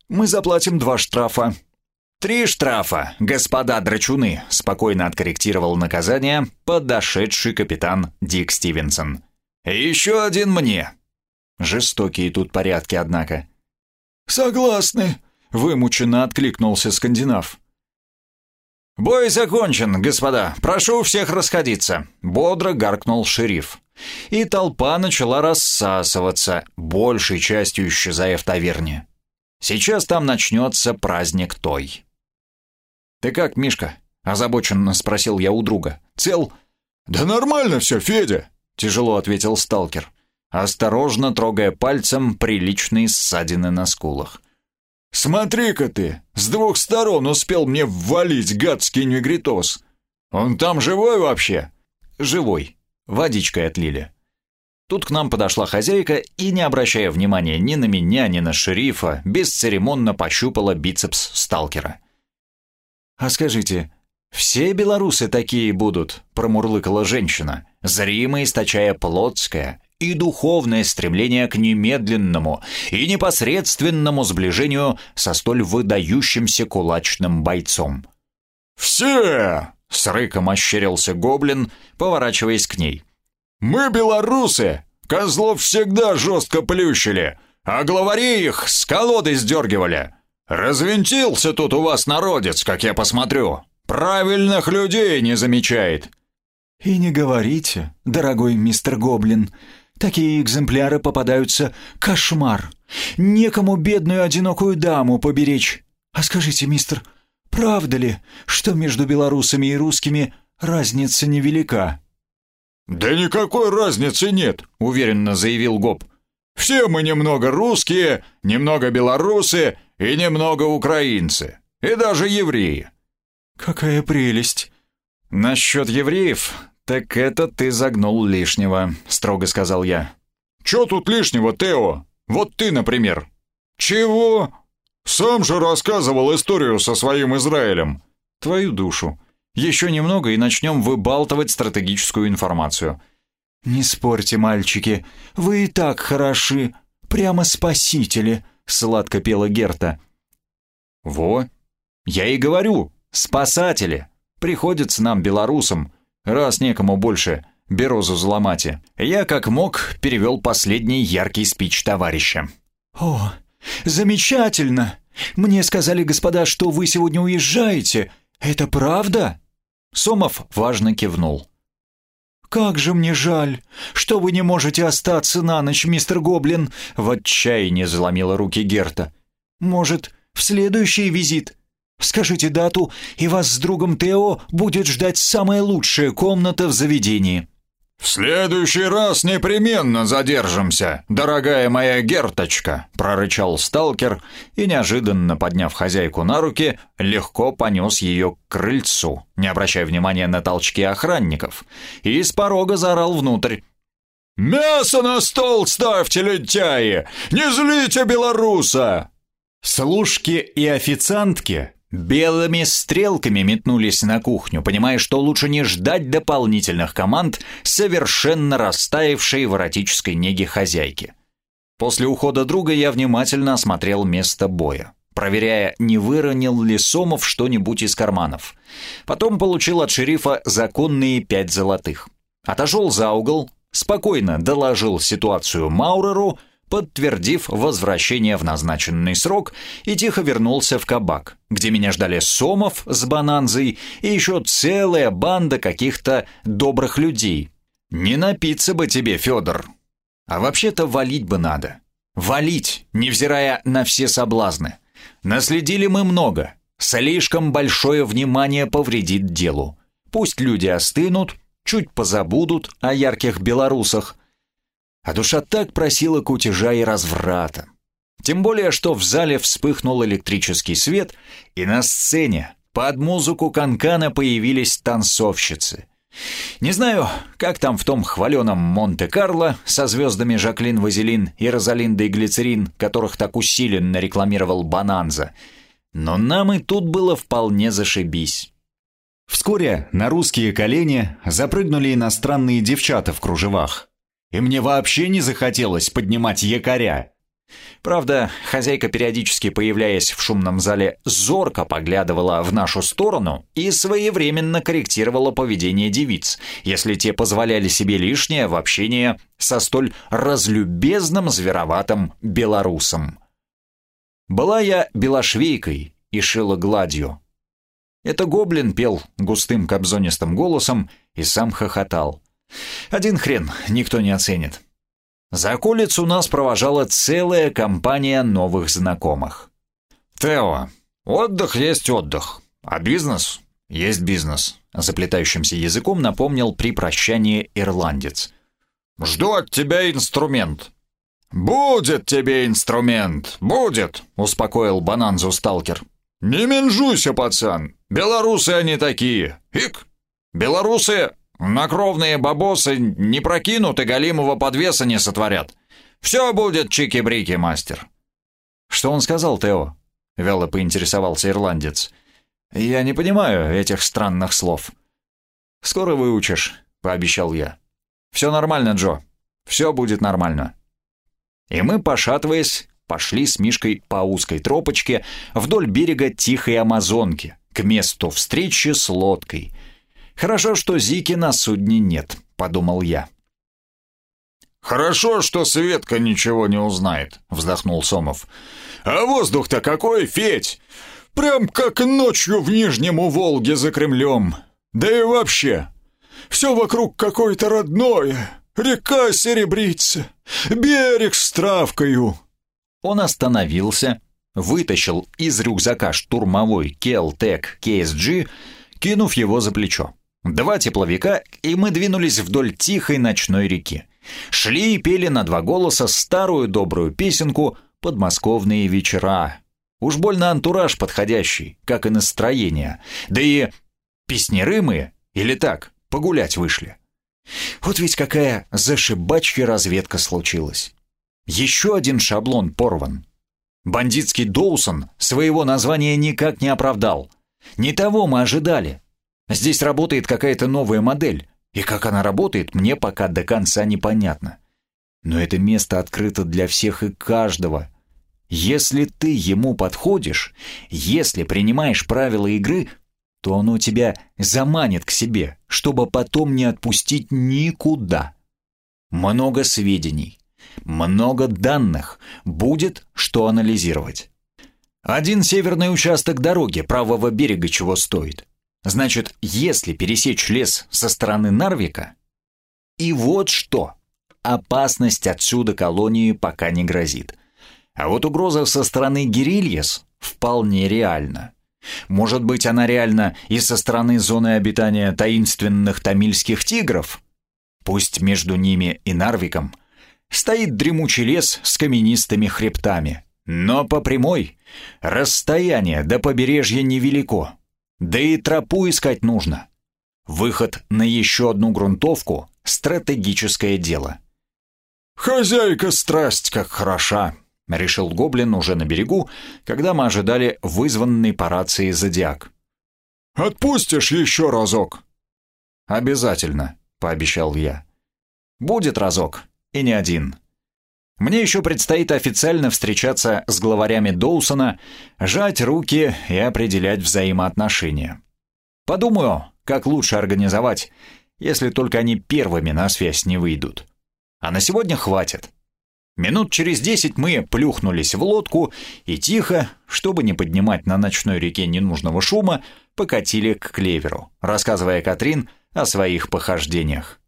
«Мы заплатим два штрафа, «Три штрафа, господа драчуны», — спокойно откорректировал наказание подошедший капитан Дик Стивенсон. «Еще один мне». Жестокие тут порядки, однако. «Согласны», — вымученно откликнулся скандинав. «Бой закончен, господа. Прошу всех расходиться», — бодро гаркнул шериф. И толпа начала рассасываться, большей частью исчезая в таверне. Сейчас там начнется праздник той. «Ты как, Мишка?» — озабоченно спросил я у друга. «Цел?» «Да нормально все, Федя!» — тяжело ответил сталкер, осторожно трогая пальцем приличные ссадины на скулах. «Смотри-ка ты, с двух сторон успел мне ввалить гадский негритос. Он там живой вообще?» «Живой. Водичкой отлили». Тут к нам подошла хозяйка и, не обращая внимания ни на меня, ни на шерифа, бесцеремонно пощупала бицепс сталкера. «А скажите, все белорусы такие будут?» – промурлыкала женщина, зримо источая плотское и духовное стремление к немедленному и непосредственному сближению со столь выдающимся кулачным бойцом. «Все!» — с рыком ощерился гоблин, поворачиваясь к ней. Мы белорусы! Козлов всегда жестко плющили, а главари их с колоды сдергивали. Развинтился тут у вас народец, как я посмотрю. Правильных людей не замечает». «И не говорите, дорогой мистер Гоблин. Такие экземпляры попадаются кошмар. Некому бедную одинокую даму поберечь. А скажите, мистер, правда ли, что между белорусами и русскими разница невелика?» «Да никакой разницы нет», — уверенно заявил Гоб. «Все мы немного русские, немного белорусы и немного украинцы, и даже евреи». «Какая прелесть!» «Насчет евреев, так это ты загнул лишнего», — строго сказал я. «Че тут лишнего, Тео? Вот ты, например». «Чего?» «Сам же рассказывал историю со своим Израилем». «Твою душу. Еще немного и начнем выбалтывать стратегическую информацию». «Не спорьте, мальчики, вы и так хороши, прямо спасители», — сладко пела Герта. «Во, я и говорю, спасатели. Приходится нам, белорусам, раз некому больше берозу взломать. Я как мог перевел последний яркий спич товарища. «О, замечательно! Мне сказали, господа, что вы сегодня уезжаете. Это правда?» Сомов важно кивнул. «Как же мне жаль, что вы не можете остаться на ночь, мистер Гоблин!» В отчаянии заломила руки Герта. «Может, в следующий визит? Скажите дату, и вас с другом Тео будет ждать самая лучшая комната в заведении». «В следующий раз непременно задержимся, дорогая моя Герточка», — прорычал сталкер и, неожиданно подняв хозяйку на руки, легко понес ее к крыльцу, не обращая внимания на толчки охранников, и с порога заорал внутрь. «Мясо на стол ставьте, лентяи! Не злите белоруса!» Служки и официантки Белыми стрелками метнулись на кухню, понимая, что лучше не ждать дополнительных команд совершенно растаявшей в эротической неге хозяйки. После ухода друга я внимательно осмотрел место боя, проверяя, не выронил ли Сомов что-нибудь из карманов. Потом получил от шерифа законные пять золотых. Отошел за угол, спокойно доложил ситуацию Мауреру — подтвердив возвращение в назначенный срок, и тихо вернулся в кабак, где меня ждали Сомов с Бананзой и еще целая банда каких-то добрых людей. Не напиться бы тебе, Федор. А вообще-то валить бы надо. Валить, невзирая на все соблазны. Наследили мы много. Слишком большое внимание повредит делу. Пусть люди остынут, чуть позабудут о ярких белорусах, а душа так просила кутежа и разврата. Тем более, что в зале вспыхнул электрический свет, и на сцене под музыку канкана появились танцовщицы. Не знаю, как там в том хваленом Монте-Карло со звездами Жаклин Вазелин и Розалиндой Глицерин, которых так усиленно рекламировал Бананза, но нам и тут было вполне зашибись. Вскоре на русские колени запрыгнули иностранные девчата в кружевах и мне вообще не захотелось поднимать якоря. Правда, хозяйка, периодически появляясь в шумном зале, зорко поглядывала в нашу сторону и своевременно корректировала поведение девиц, если те позволяли себе лишнее в общении со столь разлюбезным звероватым белорусом. Была я белошвейкой и шила гладью. Это гоблин пел густым кобзонистым голосом и сам хохотал. Один хрен, никто не оценит. За околицу нас провожала целая компания новых знакомых. «Тео, отдых есть отдых, а бизнес есть бизнес», заплетающимся языком напомнил при прощании ирландец. «Жду от тебя инструмент». «Будет тебе инструмент, будет», — успокоил Бананзу сталкер. «Не менжуйся, пацан, белорусы они такие, ик, белорусы Накровные бабосы не прокинут и голимого подвеса не сотворят. Все будет чики-брики, мастер». «Что он сказал, Тео?» — вяло поинтересовался ирландец. «Я не понимаю этих странных слов». «Скоро выучишь», — пообещал я. «Все нормально, Джо. Все будет нормально». И мы, пошатываясь, пошли с Мишкой по узкой тропочке вдоль берега Тихой Амазонки, к месту встречи с лодкой — Хорошо, что Зики на судне нет, подумал я. «Хорошо, что Светка ничего не узнает», — вздохнул Сомов. «А воздух-то какой, Федь! Прям как ночью в Нижнем у Волги за Кремлем. Да и вообще, все вокруг какое-то родное. Река серебрится, берег с травкою». Он остановился, вытащил из рюкзака штурмовой Келтек KSG, кинув его за плечо. Два тепловика, и мы двинулись вдоль тихой ночной реки. Шли и пели на два голоса старую добрую песенку «Подмосковные вечера». Уж больно антураж подходящий, как и настроение. Да и песнеры мы, или так, погулять вышли. Вот ведь какая зашибачья разведка случилась. Еще один шаблон порван. Бандитский Доусон своего названия никак не оправдал. Не того мы ожидали. Здесь работает какая-то новая модель, и как она работает, мне пока до конца непонятно. Но это место открыто для всех и каждого. Если ты ему подходишь, если принимаешь правила игры, то оно тебя заманит к себе, чтобы потом не отпустить никуда. Много сведений, много данных, будет что анализировать. Один северный участок дороги правого берега чего стоит. Значит, если пересечь лес со стороны Нарвика... И вот что. Опасность отсюда колонии пока не грозит. А вот угроза со стороны Гирильес вполне реальна. Может быть, она реальна и со стороны зоны обитания таинственных тамильских тигров? Пусть между ними и Нарвиком стоит дремучий лес с каменистыми хребтами. Но по прямой расстояние до побережья невелико. Да и тропу искать нужно. Выход на еще одну грунтовку — стратегическое дело. «Хозяйка страсть как хороша!» — решил Гоблин уже на берегу, когда мы ожидали вызванный по рации зодиак. «Отпустишь еще разок?» «Обязательно», — пообещал я. «Будет разок, и не один». Мне еще предстоит официально встречаться с главарями Доусона, жать руки и определять взаимоотношения. Подумаю, как лучше организовать, если только они первыми на связь не выйдут. А на сегодня хватит. Минут через десять мы плюхнулись в лодку и тихо, чтобы не поднимать на ночной реке ненужного шума, покатили к клеверу, рассказывая Катрин о своих похождениях.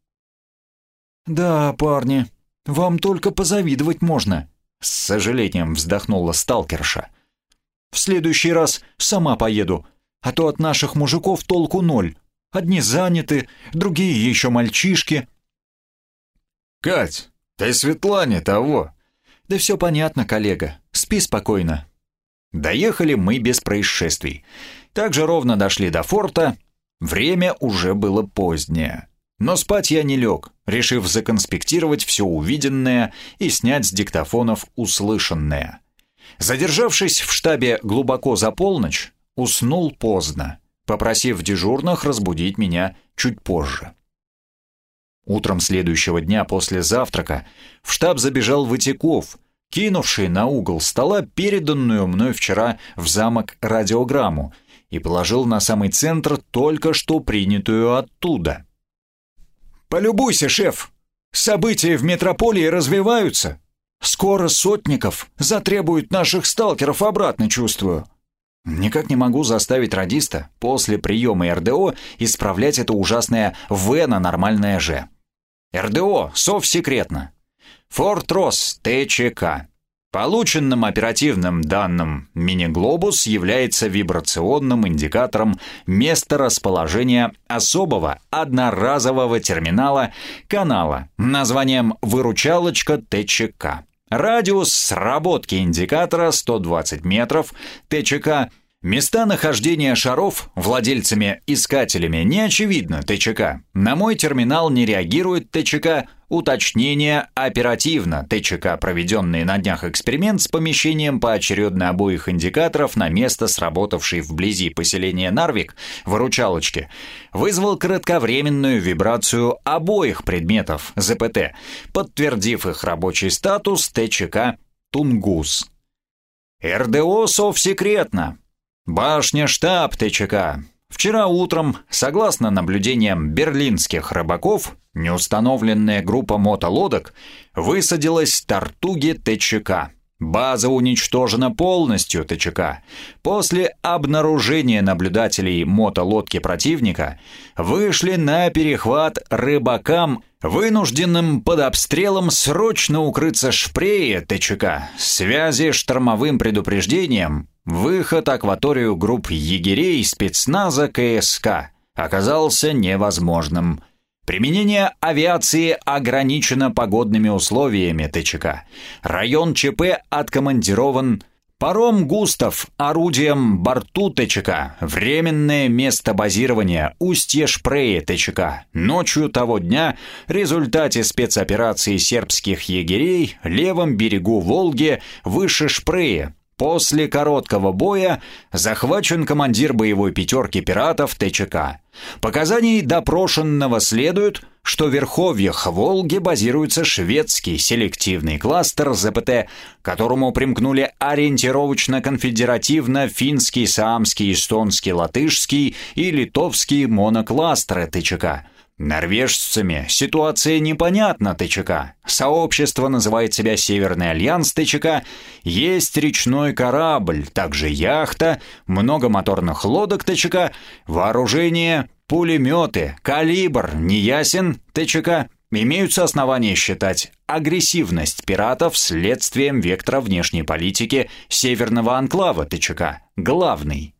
«Да, парни», вам только позавидовать можно», — с сожалением вздохнула сталкерша. «В следующий раз сама поеду, а то от наших мужиков толку ноль. Одни заняты, другие еще мальчишки». «Кать, ты Светлане того». «Да все понятно, коллега. Спи спокойно». Доехали мы без происшествий. Также ровно дошли до форта. Время уже было позднее. Но спать я не лег, решив законспектировать все увиденное и снять с диктофонов услышанное. Задержавшись в штабе глубоко за полночь, уснул поздно, попросив дежурных разбудить меня чуть позже. Утром следующего дня после завтрака в штаб забежал Ватяков, кинувший на угол стола переданную мной вчера в замок радиограмму и положил на самый центр только что принятую оттуда. Полюбуйся, шеф. События в метрополии развиваются. Скоро сотников затребуют наших сталкеров обратно, чувствую. Никак не могу заставить радиста после приема РДО исправлять это ужасное «В» на нормальное «Ж». РДО, совсекретно. Форт Росс, ТЧК. Полученным оперативным данным мини-глобус является вибрационным индикатором места расположения особого одноразового терминала канала названием «Выручалочка ТЧК». Радиус сработки индикатора 120 метров, ТЧК – Места нахождения шаров владельцами-искателями не очевидно ТЧК. На мой терминал не реагирует ТЧК. Уточнение оперативно. ТЧК, проведенный на днях эксперимент с помещением поочередно обоих индикаторов на место, сработавшей вблизи поселения Нарвик, выручалочки, вызвал кратковременную вибрацию обоих предметов ЗПТ, подтвердив их рабочий статус ТЧК «Тунгус». РДО совсекретно. Башня-штаб ТЧК. Вчера утром, согласно наблюдениям берлинских рыбаков, Неустановленная группа мотолодок высадилась в Тартуге ТЧК. База уничтожена полностью ТЧК. После обнаружения наблюдателей мотолодки противника вышли на перехват рыбакам, вынужденным под обстрелом срочно укрыться шпрее ТЧК, связи штормовым предупреждением, выход акваторию групп егерей спецназа КСК оказался невозможным – Применение авиации ограничено погодными условиями ТЧК. Район ЧП откомандирован Паром «Густав» орудием борту ТЧК. Временное место базирования устье Шпрее ТЧК. Ночью того дня в результате спецоперации сербских егерей левом берегу Волги выше Шпрее После короткого боя захвачен командир боевой пятерки пиратов ТЧК. Показаний допрошенного следует, что в верховьях Волги базируется шведский селективный кластер ЗПТ, которому примкнули ориентировочно-конфедеративно финский, саамский, эстонский, латышский и литовский монокластеры ТЧК – Норвежцами ситуация непонятна ТЧК. Сообщество называет себя Северный альянс ТЧК. Есть речной корабль, также яхта, много моторных лодок ТЧК, вооружение, пулеметы, калибр неясен ТЧК. Имеются основания считать агрессивность пиратов следствием вектора внешней политики Северного анклава ТЧК, главный.